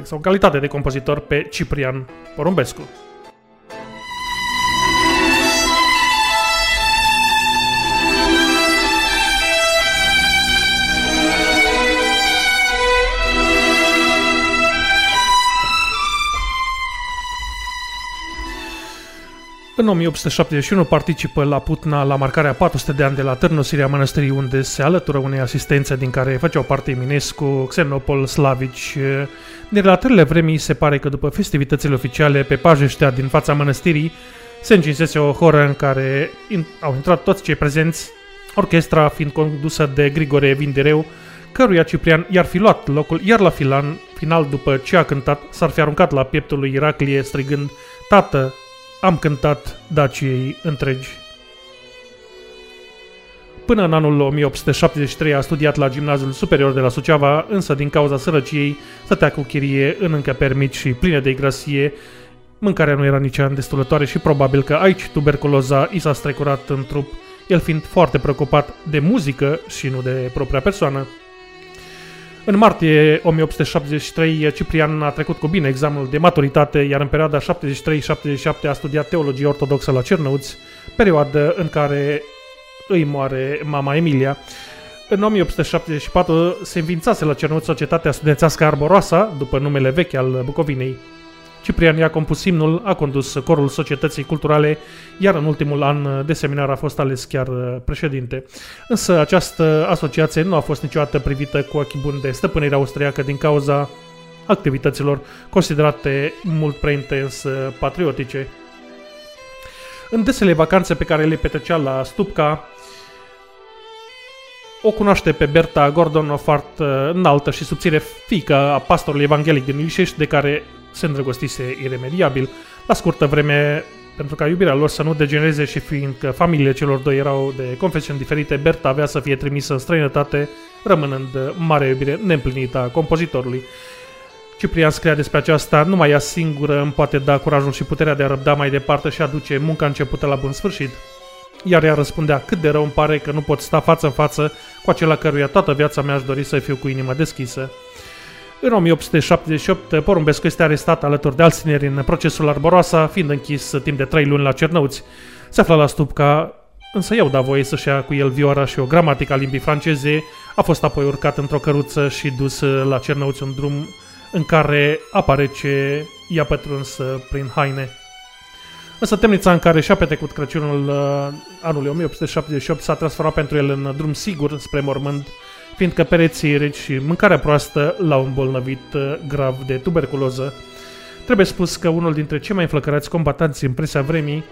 sau calitate de compozitor pe Ciprian Porumbescu. În 1871 participă la Putna la marcarea 400 de ani de la târnosirea mănăstirii unde se alătură unei asistențe din care făceau parte Eminescu, Xenopol, Slavici. Din relatările vremii se pare că după festivitățile oficiale pe pajeștea din fața mănăstirii se încinsese o horă în care au intrat toți cei prezenți, orchestra fiind condusă de Grigore Vindereu, căruia Ciprian i-ar fi luat locul, iar la filan, final după ce a cântat, s-ar fi aruncat la pieptul lui Iraclie strigând Tată, am cântat Daciei întregi. Până în anul 1873 a studiat la Gimnaziul Superior de la Suceava, însă din cauza sărăciei stătea cu chirie în încăperi mici și pline de grasie, mâncarea nu era nici îndestulătoare și probabil că aici tuberculoza i s-a strecurat în trup, el fiind foarte preocupat de muzică și nu de propria persoană. În martie 1873, Ciprian a trecut cu bine examenul de maturitate, iar în perioada 73-77 a studiat teologie ortodoxă la Cernăuți, perioadă în care îi moare mama Emilia. În 1874 se înființase la Cernăuți Societatea Studențească Arboroasa, după numele vechi al Bucovinei. Ciprian i-a compus imnul, a condus corul societății culturale, iar în ultimul an de seminar a fost ales chiar uh, președinte. Însă această asociație nu a fost niciodată privită cu ochi buni de stăpânire austriacă din cauza activităților considerate mult prea intens uh, patriotice. În desele vacanțe pe care le petrecea la Stupca, o cunoaște pe Berta Gordon, o foarte uh, înaltă și subțire fică a pastorului evanghelic din Ilișești, de care se îndrăgostise iremediabil. La scurtă vreme, pentru ca iubirea lor să nu degenereze și fiindcă familiile celor doi erau de confesiuni diferite, Berta avea să fie trimisă în străinătate, rămânând mare iubire neîmplinită a compozitorului. Ciprian scria despre aceasta, numai ea singură îmi poate da curajul și puterea de a răbda mai departe și a duce munca începută la bun sfârșit. Iar ea răspundea, cât de rău îmi pare că nu pot sta față în față cu acela căruia toată viața mea aș dori să fiu cu inima deschisă. În 1878, Porumbescu este arestat alături de alți tineri în procesul Arboroasa, fiind închis timp de trei luni la Cernăuți. Se afla la Stupca, însă eu da voie să-și ia cu el vioara și o gramatică a limbii franceze, a fost apoi urcat într-o căruță și dus la Cernăuți un drum în care apare ce i-a pătruns prin haine. Însă temnița în care și-a petrecut Crăciunul uh, anului 1878 s-a transformat pentru el în drum sigur spre mormânt, fiindcă pereții reci și mâncarea proastă l-au îmbolnăvit uh, grav de tuberculoză. Trebuie spus că unul dintre cei mai înflăcărați combatanți în presa vremii,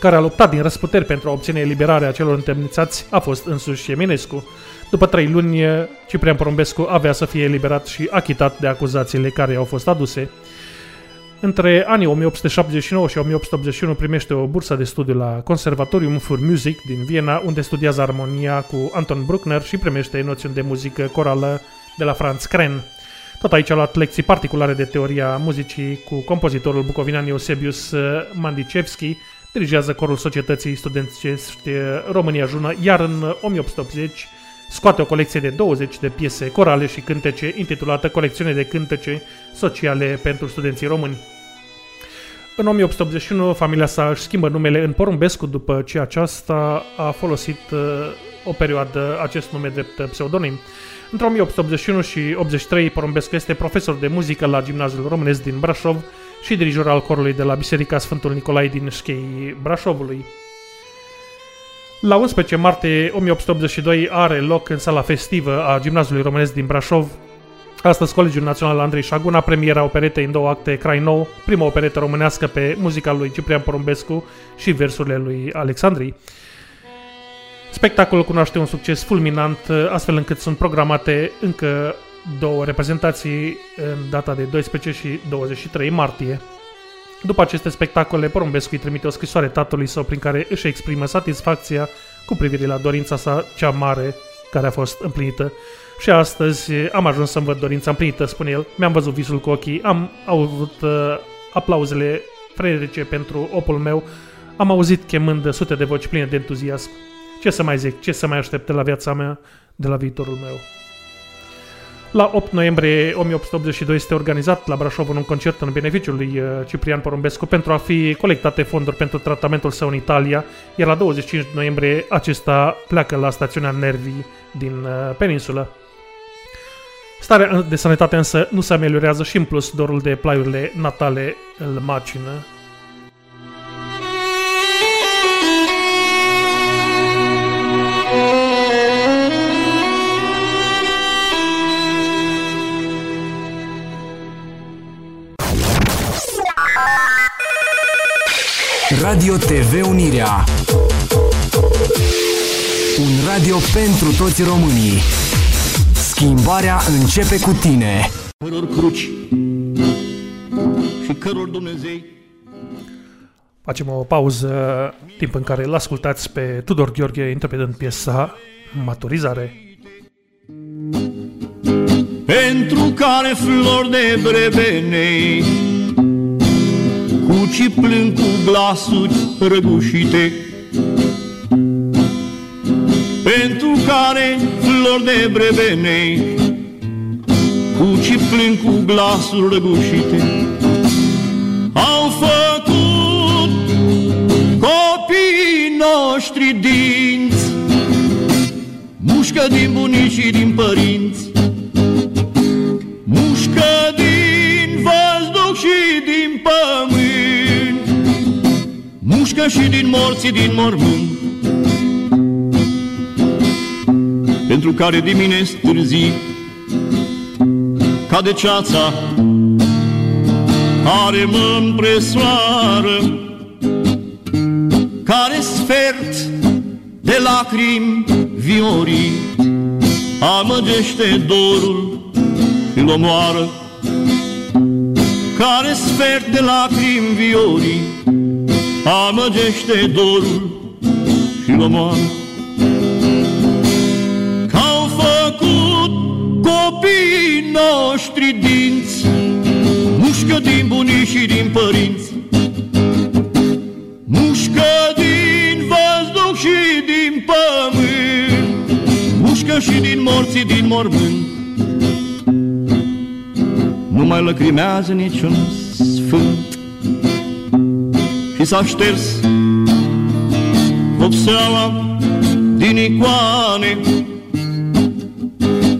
care a luptat din răsputeri pentru a obține eliberarea celor întemnițați, a fost însuși Eminescu. După trei luni, Ciprian Porumbescu avea să fie eliberat și achitat de acuzațiile care au fost aduse. Între anii 1879 și 1881 primește o bursă de studiu la Conservatorium für Musik din Viena, unde studiază armonia cu Anton Bruckner și primește noțiuni de muzică corală de la Franz Kren. Tot aici a luat lecții particulare de teoria muzicii cu compozitorul bucovinan Eusebius Mandicevski, dirigează corul Societății Studențești România Jună, iar în 1880 scoate o colecție de 20 de piese corale și cântece intitulată Colecțiune de cântece sociale pentru studenții români. În 1881, familia sa își schimbă numele în Porumbescu după ce aceasta a folosit uh, o perioadă acest nume drept pseudonim. Între 1881 și 83, Porumbescu este profesor de muzică la Gimnaziul Românesc din Brașov și dirijor al corului de la Biserica Sfântul Nicolae din Șchei Brașovului. La 11 martie 1882 are loc în sala festivă a Gimnaziului Românesc din Brașov Astăzi, Colegiul Național Andrei Șaguna, premiera operetei în două acte Crai Nou, prima operetă românească pe muzica lui Ciprian Porumbescu și versurile lui Alexandrii. Spectacolul cunoaște un succes fulminant, astfel încât sunt programate încă două reprezentații în data de 12 și 23 martie. După aceste spectacole, Porumbescu îi trimite o scrisoare tatălui său prin care își exprimă satisfacția cu privire la dorința sa cea mare care a fost împlinită. Și astăzi am ajuns să-mi văd dorința împlinită, spune el. Mi-am văzut visul cu ochii, am avut uh, aplauzele frederice pentru opul meu, am auzit chemând sute de voci pline de entuziasm. Ce să mai zic, ce să mai aștept de la viața mea, de la viitorul meu. La 8 noiembrie 1882 este organizat la Brașov un concert în beneficiul lui uh, Ciprian Porumbescu pentru a fi colectate fonduri pentru tratamentul său în Italia, iar la 25 noiembrie acesta pleacă la stațiunea Nervi din uh, peninsulă. Starea de sănătate însă nu se ameliorează și în plus dorul de plaiurile natale îl macină. Radio TV Unirea. Un radio pentru toți românii. Schimbarea începe cu tine. Căror cruci și căror Dumnezei. Facem o pauză, timp în care îl ascultați pe Tudor Gheorghe interpretând piesa Maturizare. Pentru care flori de brebenei Cuci plâng cu glasuri răgușite. Pentru care flori de brebenei Cuci plâng cu glasuri răgușite. Au făcut copiii noștri dinți Mușcă din bunici și din părinți. Mușcă din văzduh și din pământ Mușcă și din morții din mormânt. Pentru care dimineți târzii Ca de ceața Care mă împresoară Care sfert de lacrimi viorii Amăgește dorul și-l omoară. Care sfert de lacrimi viorii Amăgește dorul și-l omoară Că-au făcut copiii noștri dinți Mușcă din bunii și din părinți. Mușcă din văzduh și din pământ Mușcă și din morții din mormânt. Nu mai lăcrimează niciun sfânt Și s-a șters vopseaua din icoane.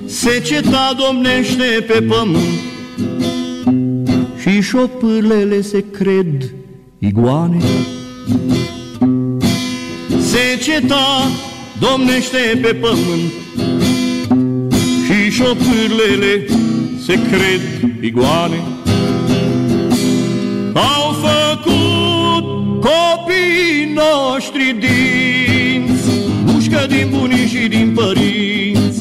Seceta domnește pe pământ Și șopârlele se cred iguane Seceta domnește pe pământ Și șopârlele se cred iguane și dinți, mușcă din bunii și din părinți.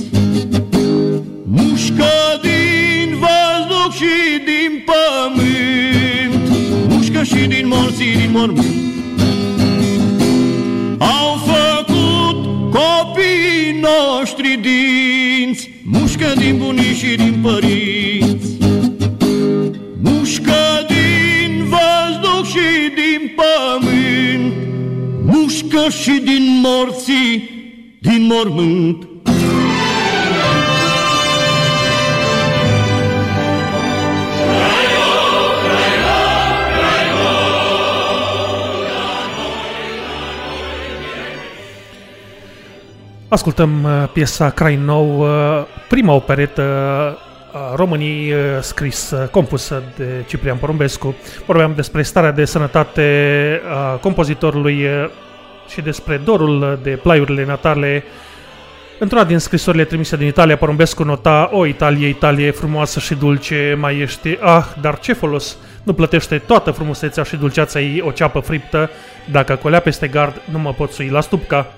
Mușcă din văzduh și din pământ, mușcă și din morții din mormânt. Au făcut copiii noștri dinți, mușcă din bunii și din părinți. Mușcă Mușcă și din morții din mormânt Ascultăm uh, piesa Crai Nou, uh, prima operetă a României uh, scris, compusă de Ciprian Porumbescu. Vorbeam despre starea de sănătate a compozitorului și despre dorul de plaiurile natale. Într-una din scrisorile trimise din Italia, Porumbescu nota O, Italie, Italie, frumoasă și dulce, mai ești, ah, dar ce folos? Nu plătește toată frumusețea și dulceața ei o ceapă friptă, dacă colea peste gard, nu mă pot sui la stupca.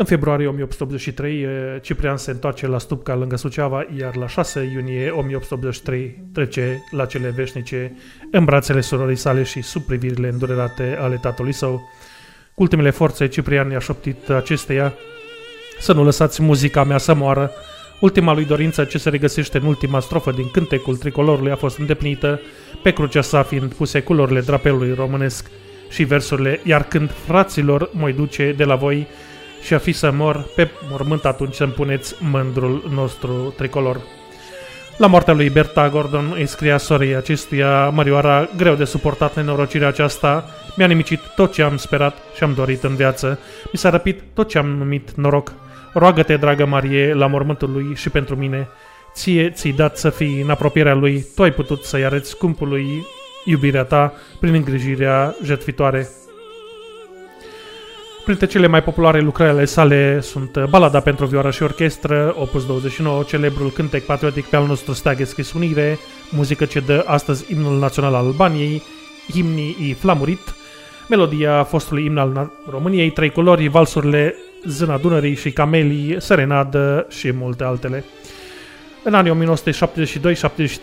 În februarie 1883, Ciprian se întoarce la Stupca lângă Suceava, iar la 6 iunie 1883 trece la cele veșnice în brațele surorii sale și sub privirile îndurerate ale tatălui său. Cu ultimele forțe, Ciprian i-a șoptit acesteia să nu lăsați muzica mea să moară. Ultima lui dorință ce se regăsește în ultima strofă din cântecul tricolorului a fost îndeplinită, pe crucea sa fiind puse culorile drapelului românesc și versurile, iar când fraților moi duce de la voi, și a fi să mor pe mormânt atunci să-mi puneți mândrul nostru tricolor. La moartea lui Berta Gordon îi scria sorei acestuia, Mărioara, greu de suportat nenorocirea aceasta, mi-a nimicit tot ce am sperat și am dorit în viață, mi s-a răpit tot ce am numit noroc. Roagă-te, dragă Marie, la mormântul lui și pentru mine. Ție ți-i dat să fii în apropierea lui, tu ai putut să-i arăți scumpului iubirea ta prin îngrijirea jertfitoare. Printre cele mai populare lucrări ale sale sunt uh, Balada pentru vioară și orchestră, opus 29, celebrul cântec patriotic pe al nostru steag scris unire, muzică ce dă astăzi imnul național al Albaniei, himnii i flamurit, melodia fostului imn al României, trei culori, valsurile Zâna Dunării și Camelii, Serenadă și multe altele. În anii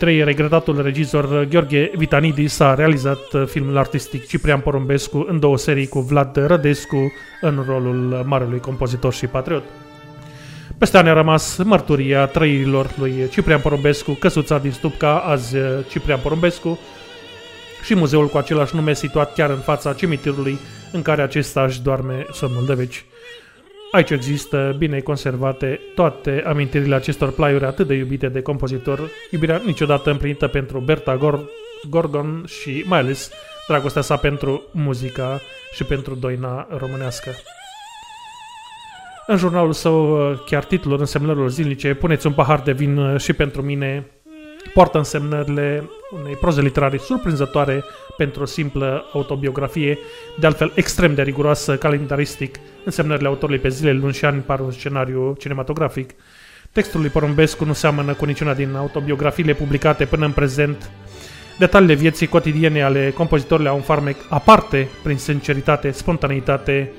1972-73, regretatul regizor Gheorghe Vitanidis a realizat uh, filmul artistic Ciprian Porumbescu în două serii cu Vlad Rădescu în rolul marelui compozitor și patriot. Peste ani a rămas mărturia trăirilor lui Ciprian Porumbescu, căsuța din Stupca, azi uh, Ciprian Porumbescu, și muzeul cu același nume situat chiar în fața cimitirului în care acesta își doarme somnul de veci. Aici există bine conservate toate amintirile acestor plaiuri atât de iubite de compozitor, iubirea niciodată împlinită pentru Berta Gor- Gordon și mai ales dragostea sa pentru muzica și pentru doina românească. În jurnalul său, chiar titlul însemnărilor zilnice, Puneți un pahar de vin și pentru mine, poartă însemnările unei proze literare surprinzătoare pentru o simplă autobiografie, de altfel extrem de riguroasă calendaristic, însemnările autorului pe zile luni și ani par un scenariu cinematografic. Textul lui Porumbescu nu seamănă cu niciuna din autobiografiile publicate până în prezent. Detaliile vieții cotidiene ale compozitorului au un farmec aparte prin sinceritate, spontaneitate,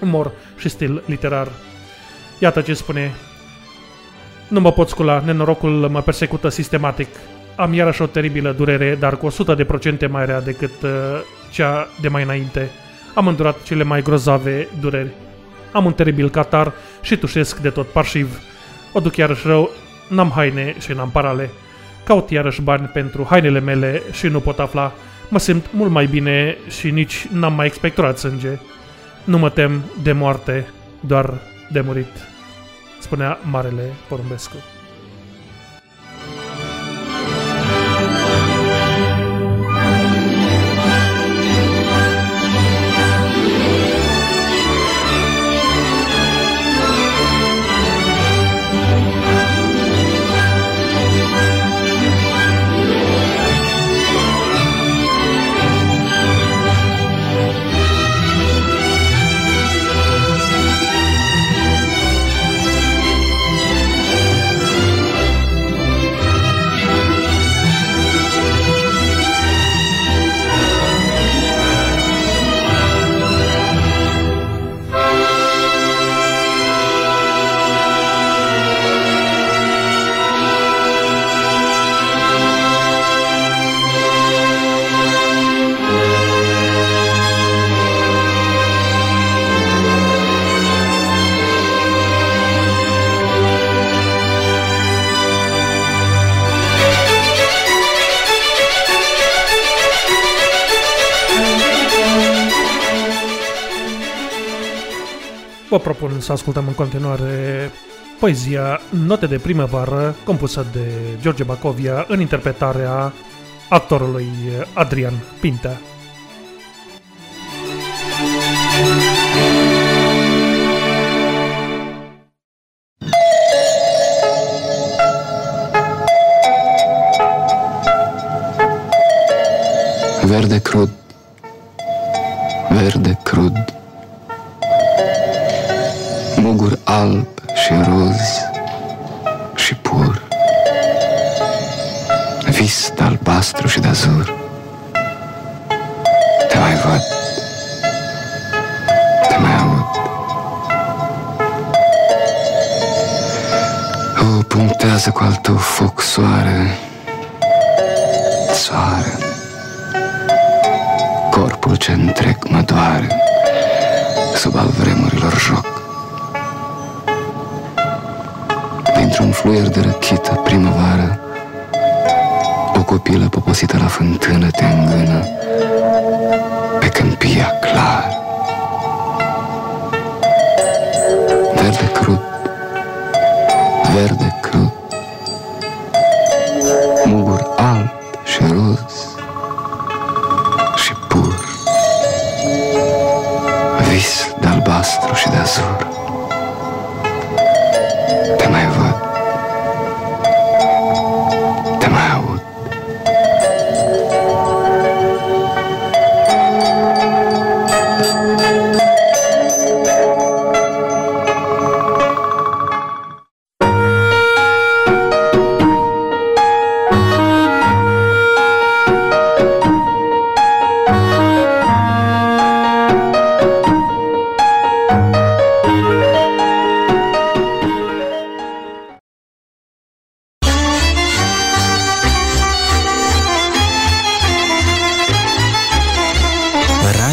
umor și stil literar. Iată ce spune nu mă pot scula, nenorocul mă persecută sistematic. Am iarăși o teribilă durere, dar cu 100 de procente mai rea decât uh, cea de mai înainte. Am îndurat cele mai grozave dureri. Am un teribil catar și tușesc de tot parșiv. O duc iarăși rău, n-am haine și n-am parale. Caut iarăși bani pentru hainele mele și nu pot afla. Mă simt mult mai bine și nici n-am mai expectorat sânge. Nu mă tem de moarte, doar de murit spunea Marele Porumbescu. Vă propun să ascultăm în continuare poezia Note de primăvară, compusă de George Bacovia în interpretarea actorului Adrian Pinta. Verde crud, verde crud, mugur alb și roz și pur, vis de albastru și de azur. Te mai văd, te mai aud. O, punctează cu al tău foc soare, soare, corpul ce întreg mă doare sub al vremurilor joc. Dintr-un fluier de răchită primăvară, o copilă poposită la fântână te îngână pe câmpia clar. Verde crud, verde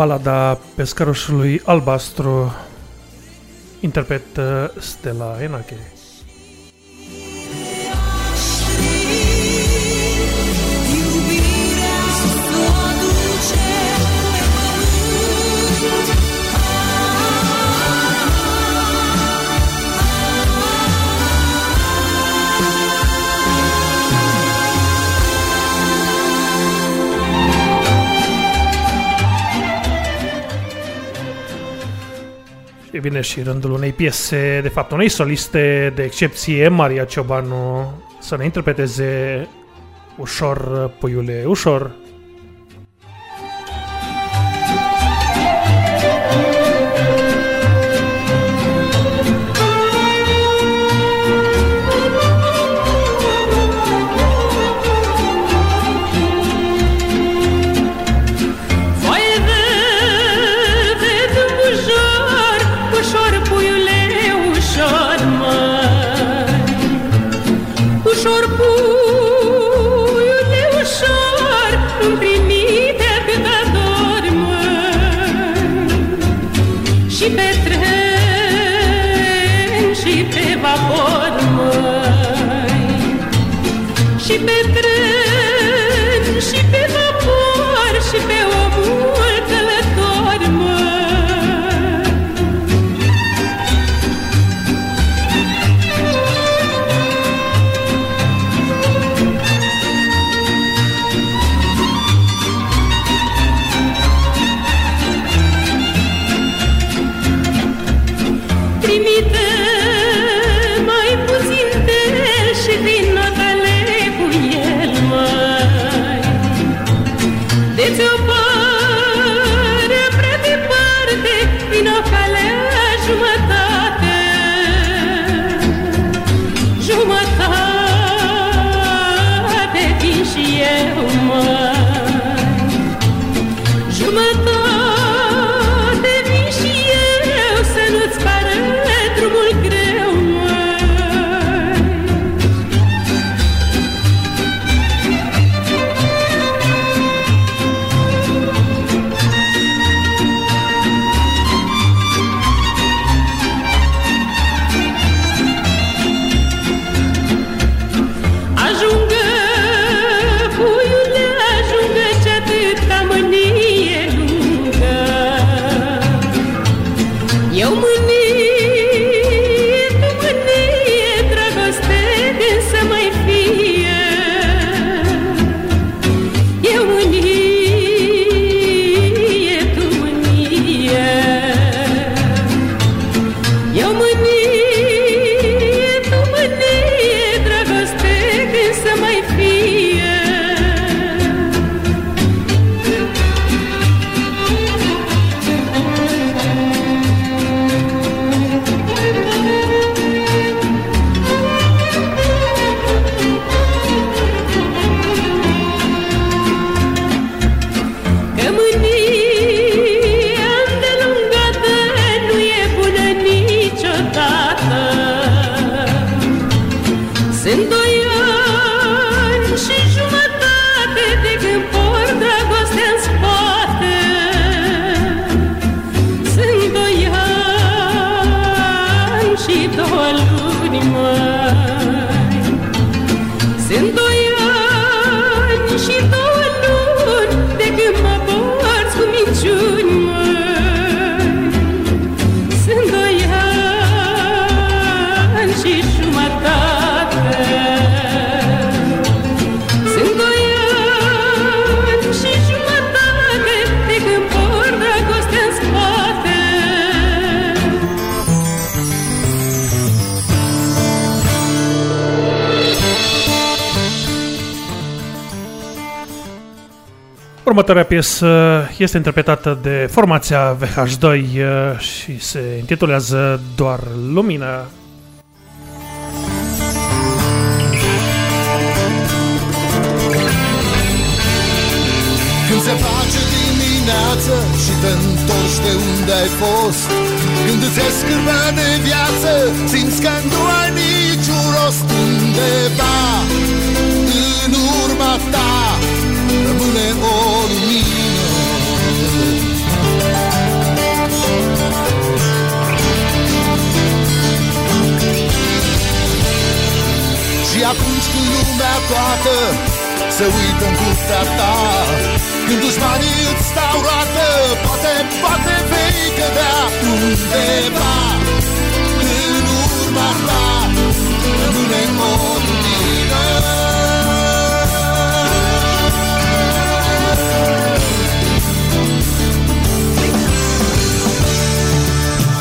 Balada pescărușului albastru, interpret Stella Enache. E vine și rândul unei piese, de fapt unei soliste de excepție, Maria Ciobanu, să ne interpreteze ușor, puiule, ușor, Următoarea piesă este interpretată de formația VH2 uh, și se intitulează Doar Lumină. Când se face dimineață și te întorci de unde ai fost Când îți e de viață, simți că nu ai niciun rost undeva În urma ta lumea toată Se uită în curtea ta Când dușmanii îți stau roată Poate, poate vei cădea undeva. În urma ta Rămâne o lumină.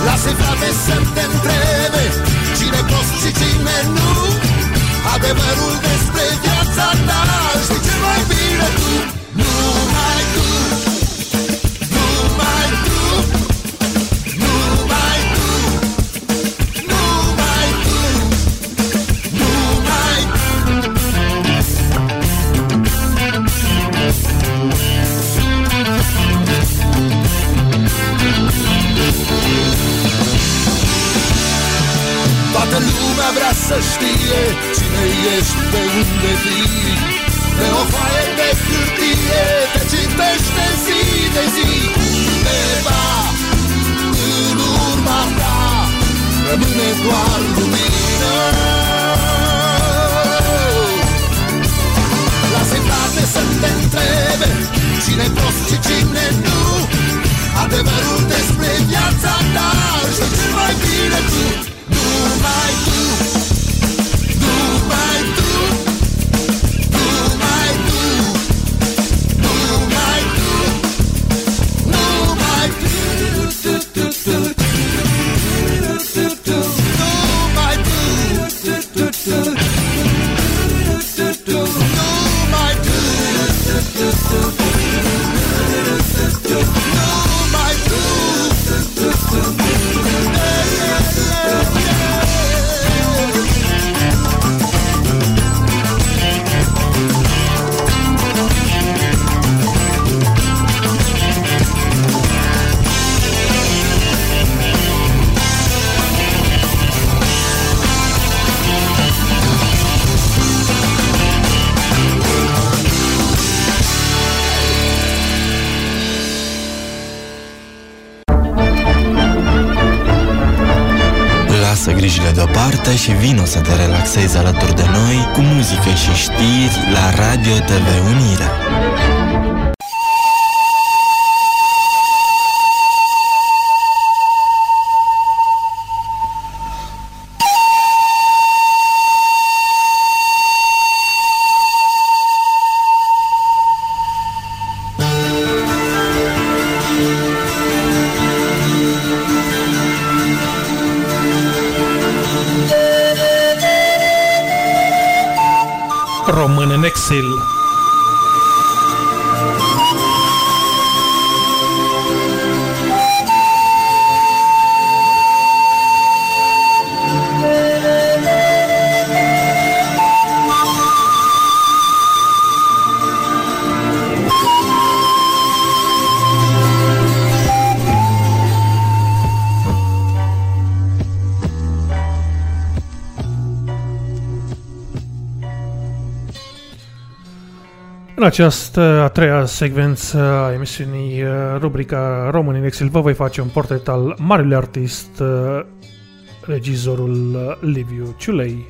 Lasă frate să te întrebe Cine poți și cine nu Adevărul despre viața ta. Știi ce mai bine tu? Numai lumea vrea să știe Cine ești, de unde vii. Pe o foaie de hârtie Te citește zi de zi. Undeva în urma ta Rămâne doar lumină. Lasă-i frate să te întrebe Cine poți și cine nu. Adevărul despre viața ta Știi cel mai bine tu Numai tu Numai tu grijile deoparte și vino să te relaxezi alături de noi cu muzică și știri la Radio TV Unirea. Această a treia secvență a emisiunii, uh, rubrica Român în exil, vă voi face un portret al marelui artist, uh, regizorul uh, Liviu Ciulei.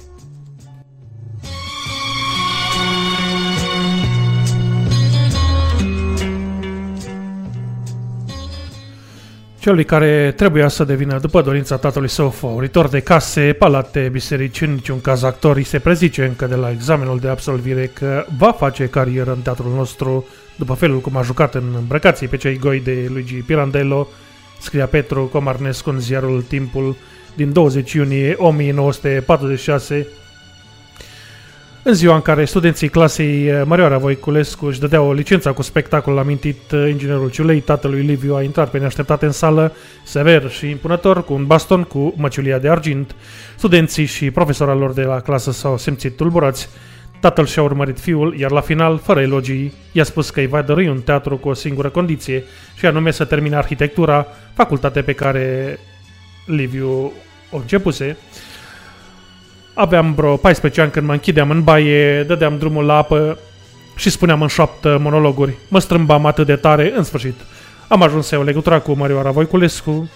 Celui care trebuia să devină, după dorința tatălui său, favoritor de case, palate, biserici, în niciun caz actor, îi se prezice încă de la examenul de absolvire că va face carieră în teatrul nostru, după felul cum a jucat în îmbrăcații pe cei goi de Luigi Pirandello, scria Petru Comarnescu în ziarul Timpul din 20 iunie 1946, în ziua în care studenții clasei Mărioara Voiculescu își dădeau licența cu spectacolul amintit, inginerul Ciulei, tatălui Liviu, a intrat pe neașteptate în sală, sever și impunător, cu un baston cu măciulia de argint. Studenții și profesora lor de la clasă s-au simțit tulburați. Tatăl și-a urmărit fiul, iar la final, fără elogii, i-a spus că îi va dărui un teatru cu o singură condiție, și anume să termine arhitectura, facultate pe care Liviu o începuse. Aveam vreo 14 ani când mă închideam în baie, dădeam drumul la apă și spuneam în șoaptă monologuri. Mă strâmbam atât de tare, în sfârșit. Am ajuns să iau legătura cu Marioara Voiculescu,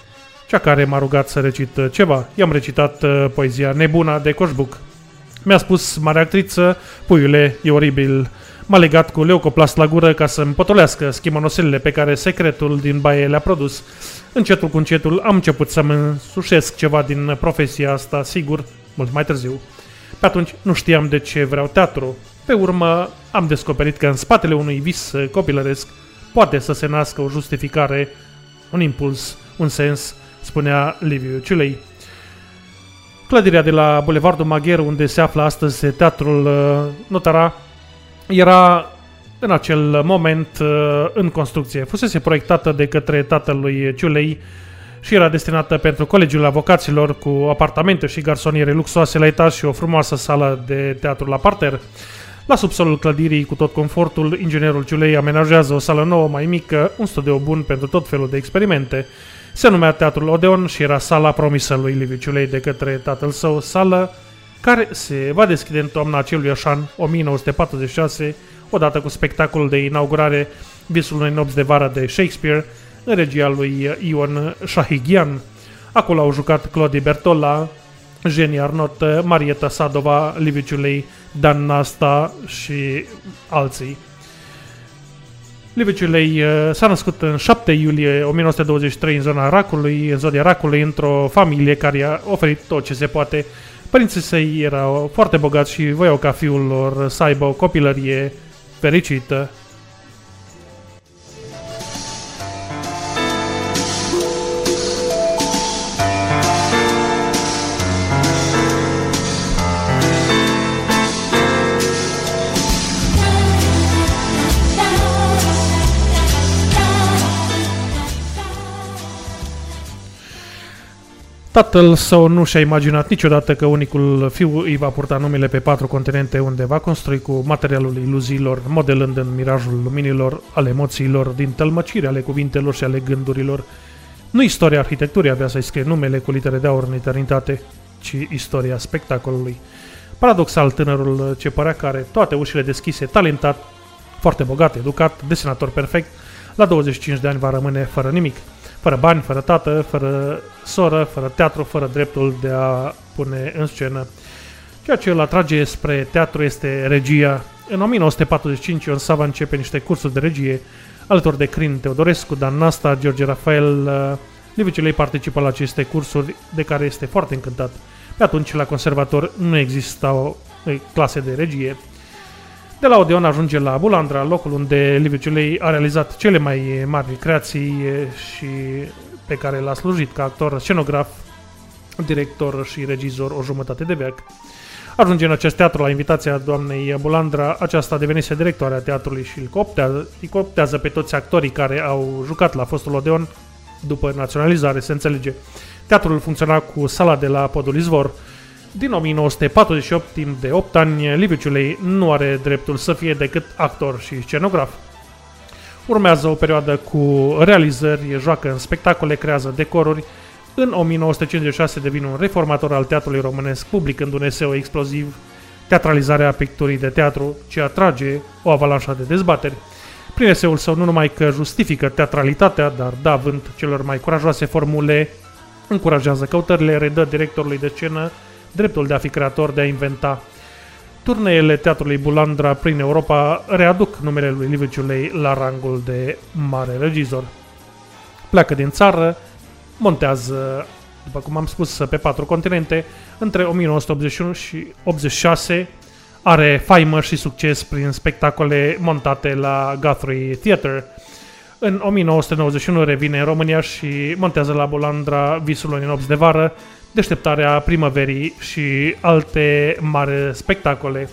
cea care m-a rugat să recit ceva. I-am recitat uh, poezia Nebuna de Coșbuc. Mi-a spus mare actriță, puiule, e oribil. M-a legat cu leucoplast la gură ca să-mi potolească schimanoselele pe care secretul din baie le-a produs. Încetul cu încetul am început să-mi însușesc ceva din profesia asta, sigur, mult mai târziu. Pe atunci nu știam de ce vreau teatru. Pe urmă am descoperit că în spatele unui vis copilăresc poate să se nască o justificare, un impuls, un sens, spunea Liviu Ciulei. Clădirea de la Bulevardul Magher, unde se află astăzi teatrul uh, Notara, era în acel moment uh, în construcție. Fusese proiectată de către tatălui Ciulei și era destinată pentru colegiul avocaților cu apartamente și garsoniere luxoase la etaj și o frumoasă sală de teatru la parter. La subsolul clădirii, cu tot confortul, inginerul Ciulei amenajează o sală nouă mai mică, un studio bun pentru tot felul de experimente. Se numea Teatrul Odeon și era sala promisă lui Liviu Ciulei de către tatăl său, sală care se va deschide în toamna acelui an 1946, odată cu spectacolul de inaugurare Visul unei nopți de vară de Shakespeare, în regia lui Ion Shahigian. Acolo au jucat Claude Bertola, Jenny Arnott, Marieta Sadova, Liviu Ciulei, Dan Nasta și alții. Liviu Ciulei uh, s-a născut în 7 iulie 1923 în zona Racului, în zodia Racului, într-o familie care i-a oferit tot ce se poate. Părinții săi erau foarte bogați și voiau ca fiul lor să aibă o copilărie fericită. Tatăl său nu și-a imaginat niciodată că unicul fiu îi va purta numele pe patru continente unde va construi cu materialul iluziilor, modelând în mirajul luminilor, al emoțiilor, din tălmăcire ale cuvintelor și ale gândurilor. Nu istoria arhitecturii avea să-i scrie numele cu litere de aur în eternitate, ci istoria spectacolului. Paradoxal, tânărul ce părea care toate ușile deschise, talentat, foarte bogat, educat, desenator perfect, la 25 de ani va rămâne fără nimic – fără bani, fără tată, fără soră, fără teatru, fără dreptul de a pune în scenă. Ceea ce îl atrage spre teatru este regia. În 1945 Ion Sava începe niște cursuri de regie alături de Crin Teodorescu, Dan Nasta, George Rafael. Liviu Celei participă la aceste cursuri de care este foarte încântat. Pe atunci, la conservator nu existau clase de regie. De la Odeon ajunge la Bulandra, locul unde Liviu Ciulei a realizat cele mai mari creații și pe care l-a slujit ca actor, scenograf, director și regizor o jumătate de veac. Ajunge în acest teatru la invitația doamnei Bulandra, aceasta devenise directoarea teatrului și îl cooptează, îi cooptează pe toți actorii care au jucat la fostul Odeon după naționalizare, se înțelege. Teatrul funcționa cu sala de la Podul Izvor, din 1948, timp de 8 ani, Liviu Ciulei nu are dreptul să fie decât actor și scenograf. Urmează o perioadă cu realizări, joacă în spectacole, creează decoruri. În 1956 devine un reformator al teatrului românesc, publicând un eseu exploziv, Teatralizarea picturii de teatru, ce atrage o avalanșă de dezbateri. Prin eseul său nu numai că justifică teatralitatea, dar da avânt celor mai curajoase formule, încurajează căutările, redă directorului de scenă dreptul de a fi creator, de a inventa. Turneele teatrului Bulandra prin Europa readuc numele lui Liviu Ciulei la rangul de mare regizor. Pleacă din țară, montează, după cum am spus, pe patru continente, între 1981 și 86 are faimă și succes prin spectacole montate la Guthrie Theatre. În 1991 revine în România și montează la Bulandra Visul unei nopți de vară, Deșteptarea primăverii și alte mari spectacole.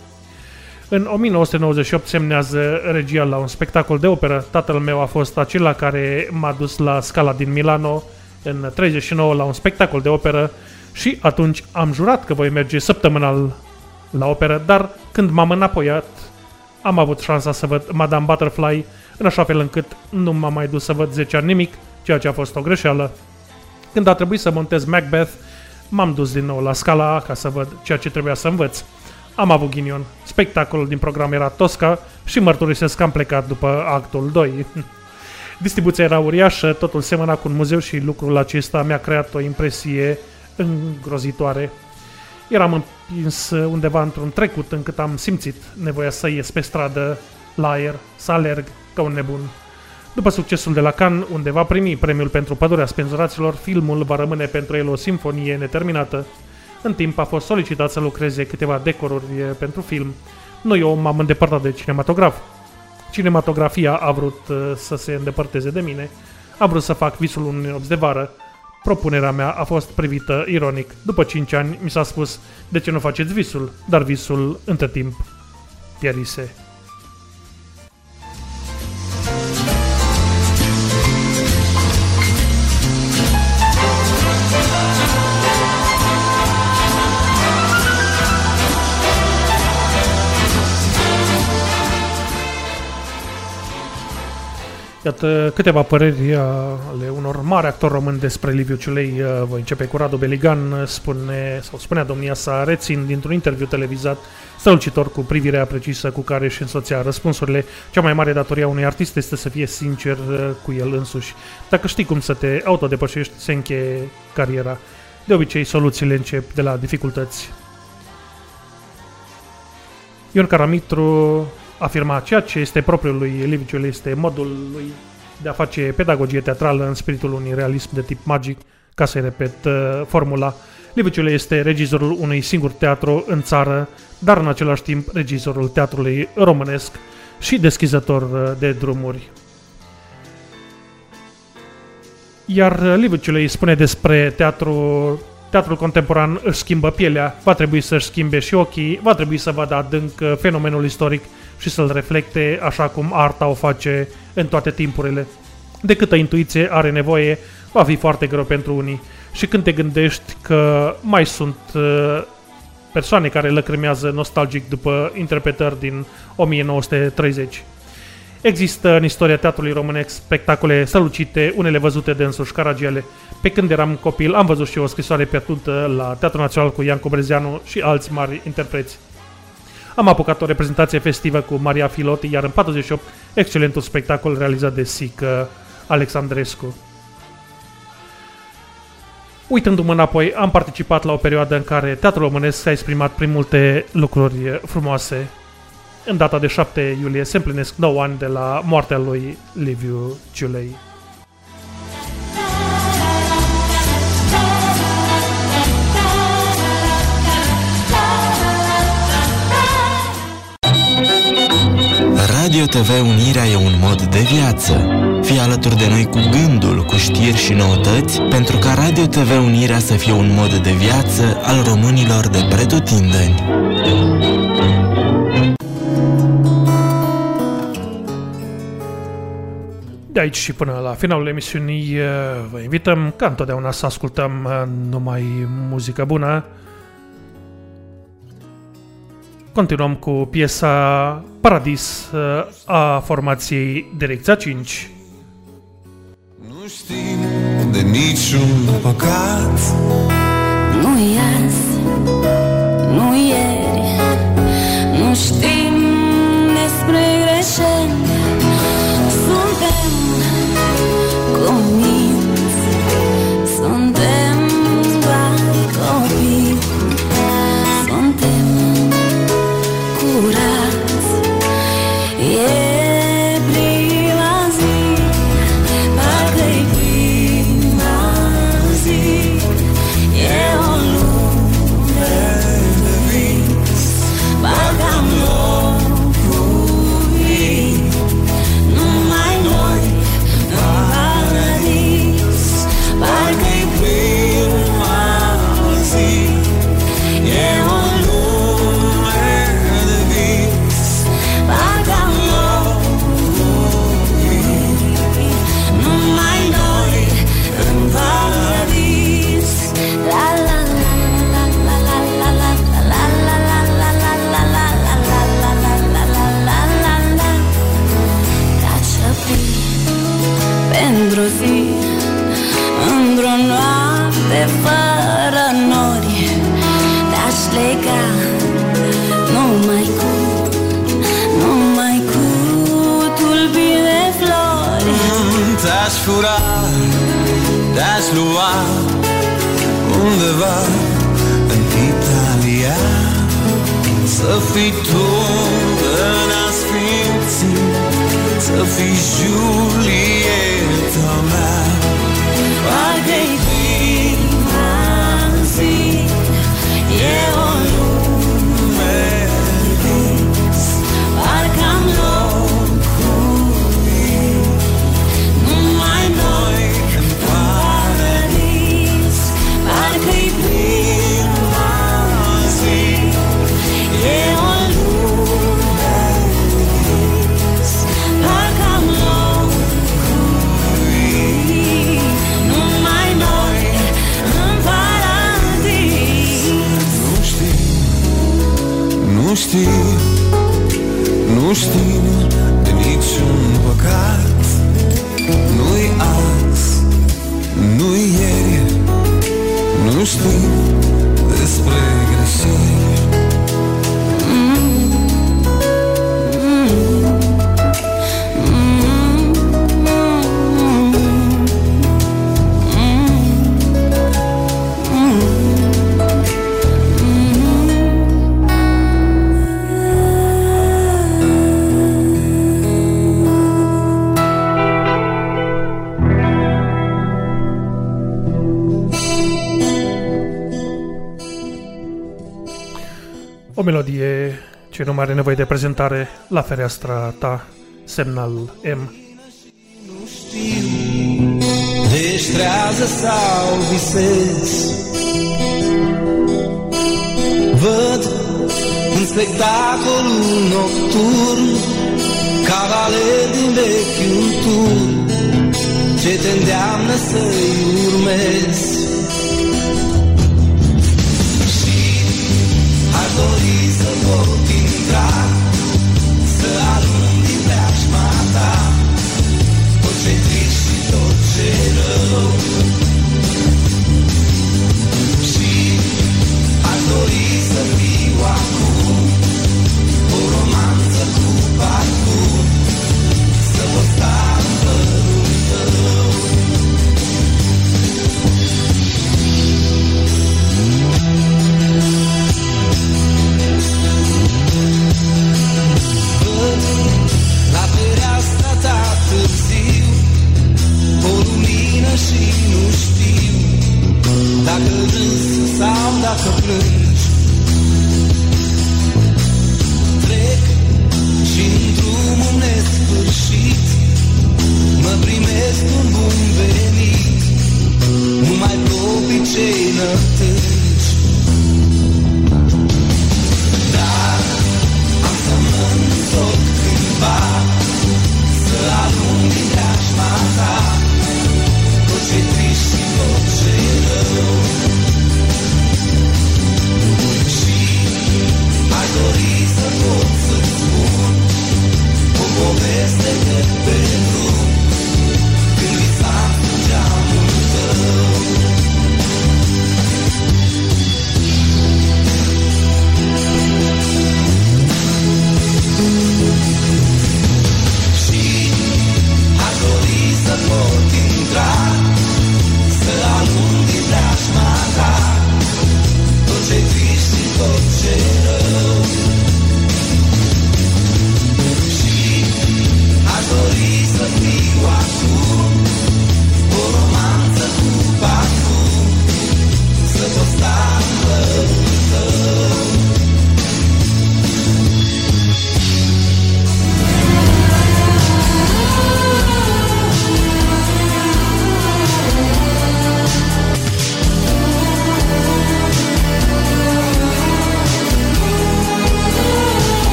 În 1998 semnează regia la un spectacol de operă. Tatăl meu a fost acela care m-a dus la Scala din Milano în 39 la un spectacol de operă și atunci am jurat că voi merge săptămânal la operă, dar când m-am înapoiat, am avut șansa să văd Madame Butterfly, în așa fel încât nu m-am mai dus să văd 10 ani nimic, ceea ce a fost o greșeală. Când a trebuit să montez Macbeth, M-am dus din nou la scala ca să văd ceea ce trebuia să învăț. Am avut ghinion. Spectacolul din program era Tosca și mărturisesc că am plecat după actul 2. Distribuția era uriașă, totul semăna cu un muzeu și lucrul acesta mi-a creat o impresie îngrozitoare. Eram împins undeva într-un trecut încât am simțit nevoia să ies pe stradă, la aer, să alerg ca un nebun. După succesul de la Cannes, unde va primi premiul pentru pădurea spenzuraților, filmul va rămâne pentru el o simfonie neterminată. În timp a fost solicitat să lucreze câteva decoruri eh, pentru film. Nu eu m-am îndepărtat de cinematograf. Cinematografia a vrut eh, să se îndepărteze de mine. A vrut să fac visul unui nopți de vară. Propunerea mea a fost privită ironic. După 5 ani mi s-a spus, de ce nu faceți visul? Dar visul, între timp, pierise. Iată câteva păreri uh, ale unor mari actori români despre Liviu Ciulei. Uh, voi începe cu Radu Beligan, spune, sau spunea domnia sa, rețin dintr-un interviu televizat strălucitor cu privirea precisă cu care își însoțea răspunsurile. Cea mai mare datorie a unui artist este să fie sincer uh, cu el însuși. Dacă știi cum să te autodepășești, se încheie cariera. De obicei, soluțiile încep de la dificultăți. Ion Caramitru afirma ceea ce este propriul lui Liviu este modul lui de a face pedagogie teatrală în spiritul unui realism de tip magic, ca să repet uh, formula. Liviu este regizorul unui singur teatru în țară, dar în același timp regizorul teatrului românesc și deschizător uh, de drumuri. Iar Liviu îi spune despre teatru Teatrul contemporan își schimbă pielea, va trebui să-și schimbe și ochii, va trebui să vadă adânc uh, fenomenul istoric și să-l reflecte așa cum arta o face în toate timpurile. De câtă intuiție are nevoie, va fi foarte greu pentru unii. Și când te gândești că mai sunt uh, persoane care lăcrimează nostalgic după interpretări din 1930. Există în istoria teatrului românesc spectacole strălucite, unele văzute de însuși Caragiale. Pe când eram copil am văzut și o scrisoare pierdută la Teatrul Național cu Ian Cobrezianu și alți mari interpreți. Am apucat o reprezentație festivă cu Maria Filoti, iar în 48, excelentul spectacol realizat de Sică Alexandrescu. Uitându-mă înapoi, am participat la o perioadă în care teatrul românesc s-a exprimat prin multe lucruri frumoase. În data de 7 iulie se împlinesc 9 ani de la moartea lui Liviu Ciulei. Radio TV Unirea e un mod de viață. Fii alături de noi cu gândul, cu știri și noutăți, pentru ca Radio TV Unirea să fie un mod de viață al românilor de pretutindeni. De aici și până la finalul emisiunii eh, vă invităm ca întotdeauna să ascultăm eh, numai muzică bună, Continuăm cu piesa Paradis uh, a formației Direcția 5. Nu știm de niciun păcat Mare are nevoie de prezentare, la fereastra ta, semnal M. Destrează sau visez. Văd în spectacolul nocturn, cavaler din vechiul tur, ce te îndeamnă să-i urmezi.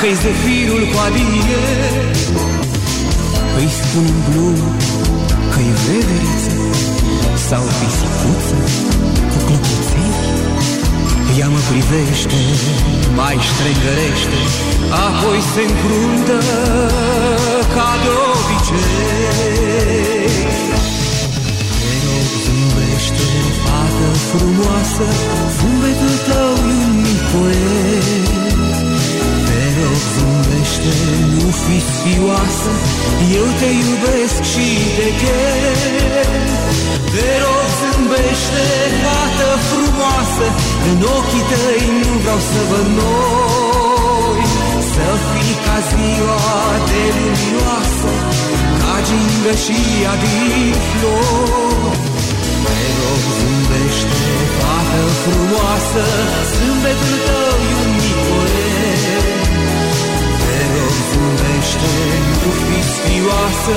Parcă-i zefirul cu adie Îi spun în glumă că-i veveriță Sau pisicuță cu clopoței. Ea mă privește, mai strângărește Apoi se încruntă ca de obicei. Te rog, zâmbește, fată frumoasă Zâmbetul tău e un mic poet Te rog, zâmbește, nu fi sfioasă Eu te iubesc și te chem Te rog, zâmbește, fată frumoasă În ochii tăi nu vreau să văd noi. Să fii ca ziua de luminoasă Ca gingășia din flori Te rog, zâmbește, fată frumoasă Zâmbetul tău e un zâmbește, nu fi sfioasă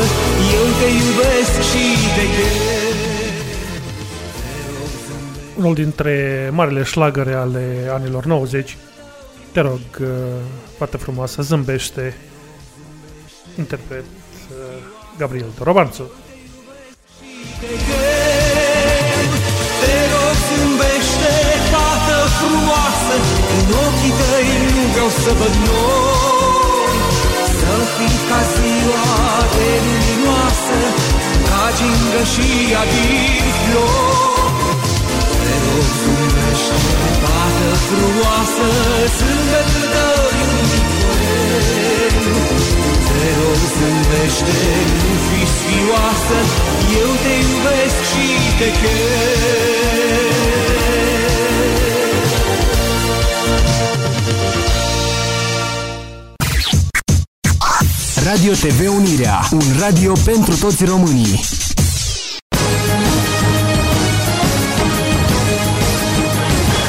Eu te iubesc și te chem unul dintre marile șlagăre ale anilor 90. Te rog, uh, fată frumoasă, zâmbește. Interpret uh, Gabriel Dorobanțu. Te rog, zâmbește, fată frumoasă În ochii tăi nu vreau să văd nori Să fii ca ziua de luminoasă Ca gingășia din flori Te rog, zâmbește, fată frumoasă Zâmbetul tău e un mic poet Te rog, zâmbește, nu fi sfioasă Eu te iubesc și te chem Radio TV Unirea, un radio pentru toți românii.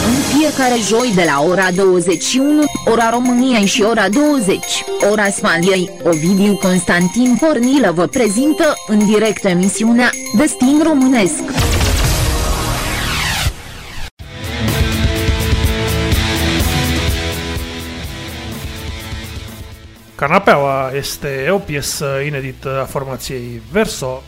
În fiecare joi de la ora 21, ora României și ora 20, ora Spaniei, Ovidiu Constantin Pornilă vă prezintă în direct emisiunea Destin Românesc. Canapeaua este o piesă inedită a formației Verso.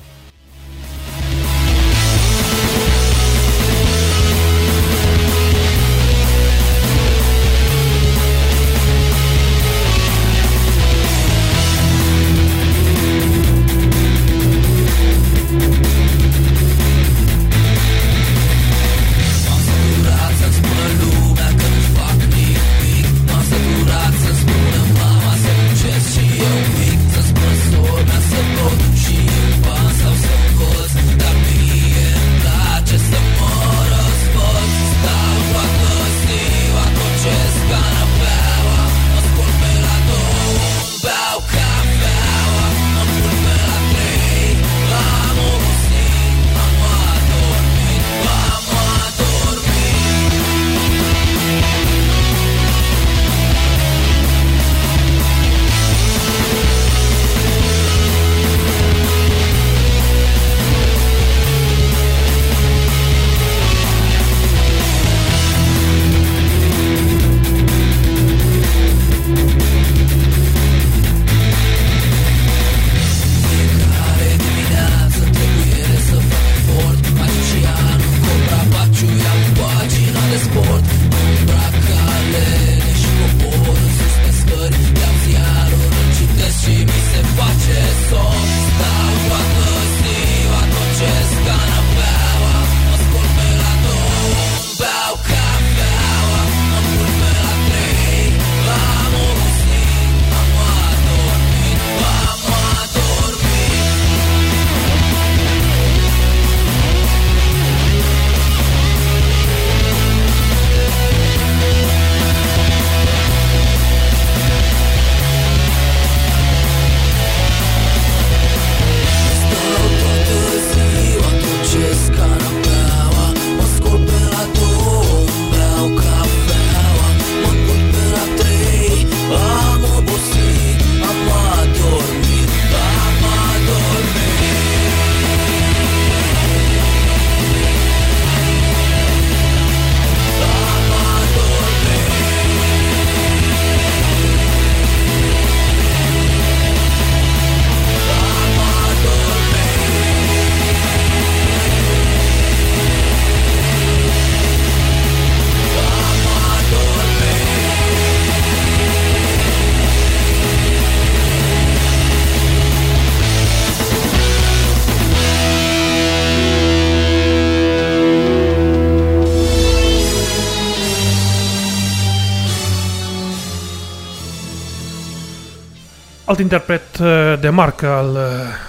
Alt interpret uh, de marcă al uh,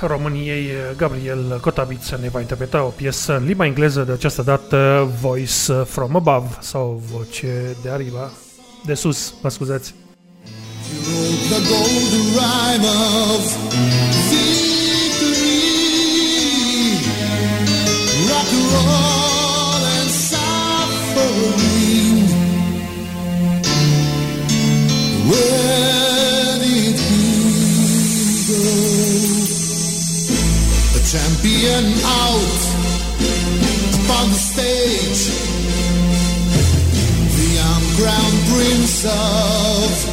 României, uh, Gabriel Cotabiț, ne va interpreta o piesă în limba engleză, de această dată Voice from Above, sau Voce de arriba, de sus, mă scuzați. The golden rhyme of victory, rock and roll and suffering. Champion out upon the stage. The uncrowned prince of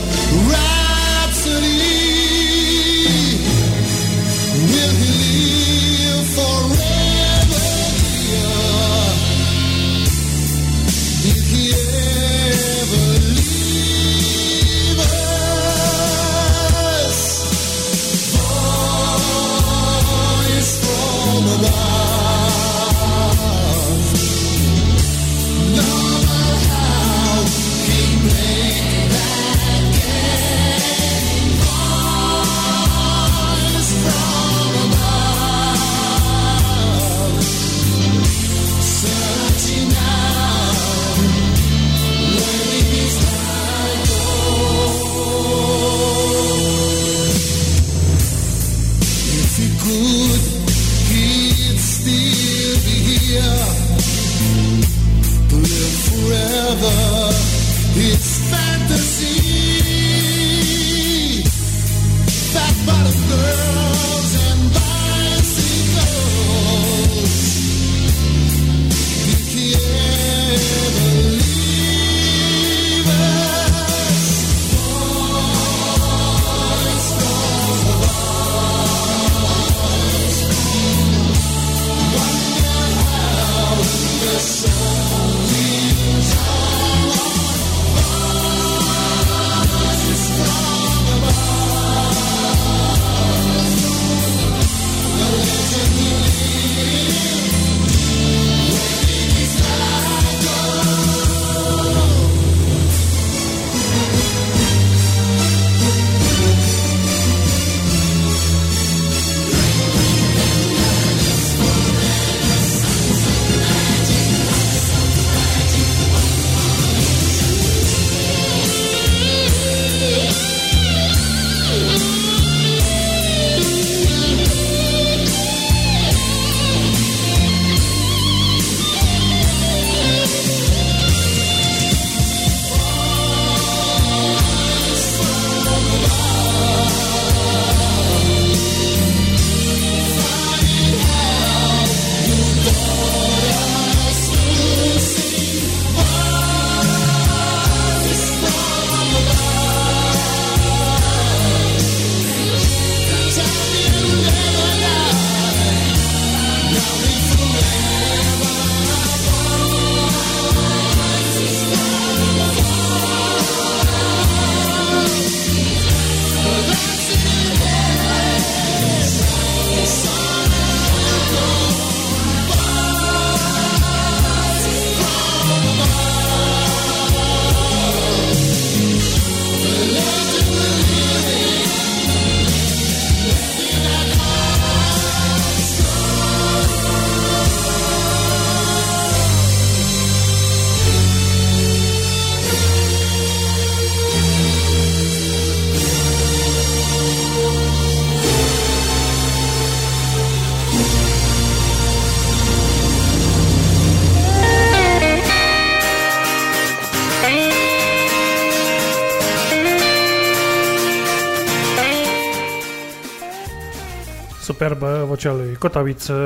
Cotaviță,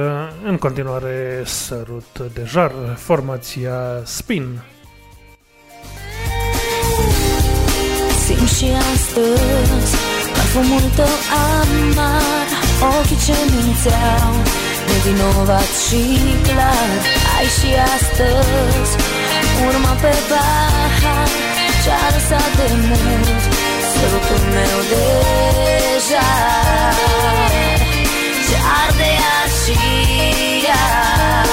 în continuare sărut de jar, formația Spin. Simt și astăzi Parfumul tău amar Ochii ce mințeau Nevinovat și clar Ai și astăzi Urma pe bahar Ce-a lăsat de mult Sărutul meu deja Ce arde iar și iar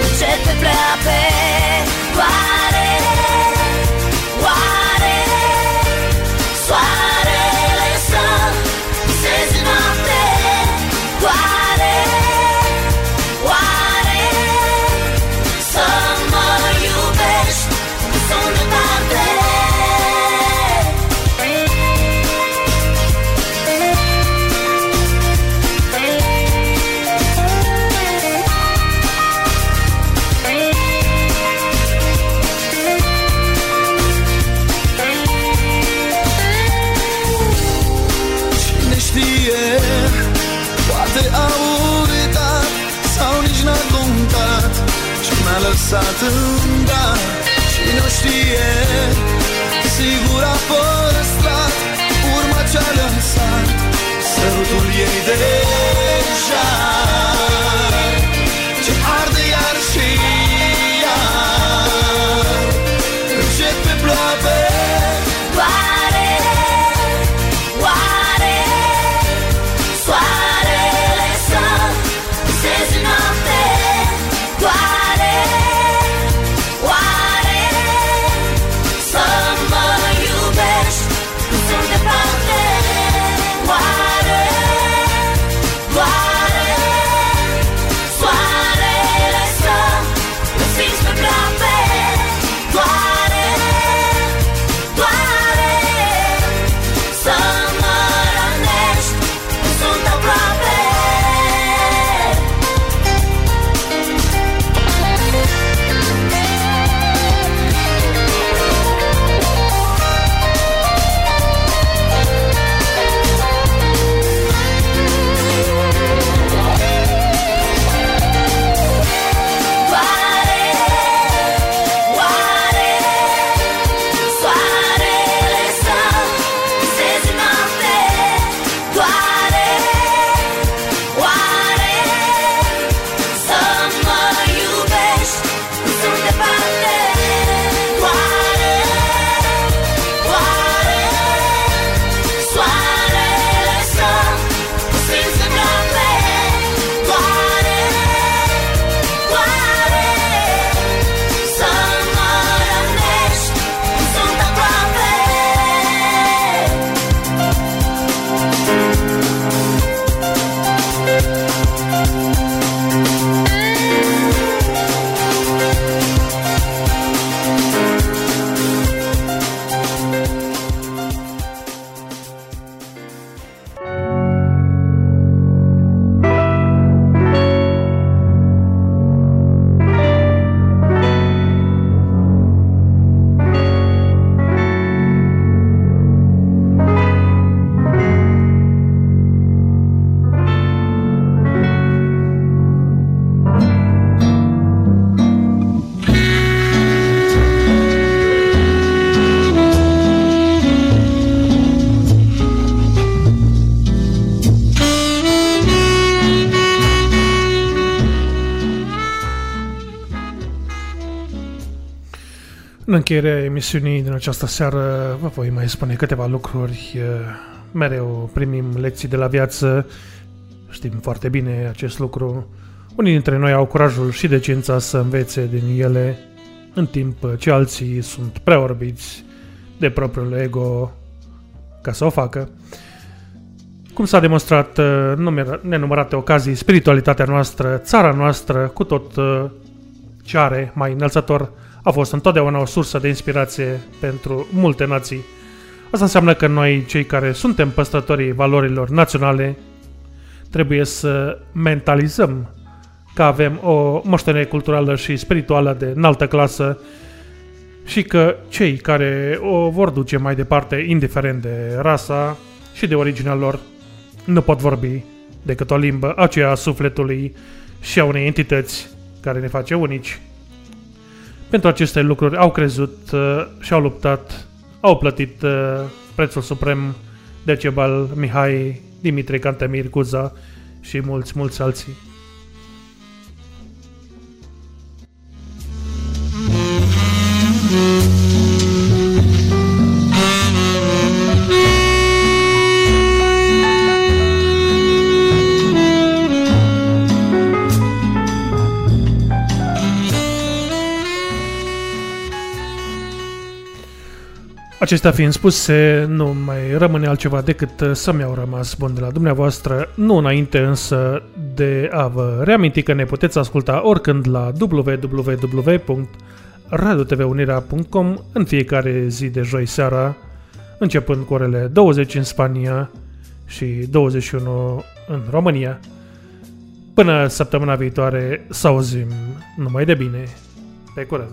Încet încheierea emisiunii din această seară vă voi mai spune câteva lucruri. Eh, Mereu primim lecții de la viață, știm foarte bine acest lucru. Unii dintre noi au curajul și decența să învețe din ele, în timp ce alții sunt prea orbiți de propriul ego ca să o facă. Cum s-a demonstrat eh, în numer- nenumărate ocazii, spiritualitatea noastră, țara noastră, cu tot eh, ce are mai înălțător, a fost întotdeauna o sursă de inspirație pentru multe nații. Asta înseamnă că noi, cei care suntem păstrătorii valorilor naționale, trebuie să mentalizăm că avem o moștenire culturală și spirituală de înaltă clasă și că cei care o vor duce mai departe, indiferent de rasa și de originea lor, nu pot vorbi decât o limbă aceea a sufletului și a unei entități care ne face unici. Pentru aceste lucruri au crezut uh, și au luptat, au plătit uh, prețul suprem Decebal, Mihai, Dimitrie Cantemir, Guza și mulți, mulți alții. Acestea fiind spuse, nu mai rămâne altceva decât uh, să mi-au rămas bun de la dumneavoastră, nu înainte însă de a vă reaminti că ne puteți asculta oricând la www.radiotvunirea.com în fiecare zi de joi seara, începând cu orele 20 în Spania și 21 în România. Până săptămâna viitoare, să auzim numai de bine. Pe curând!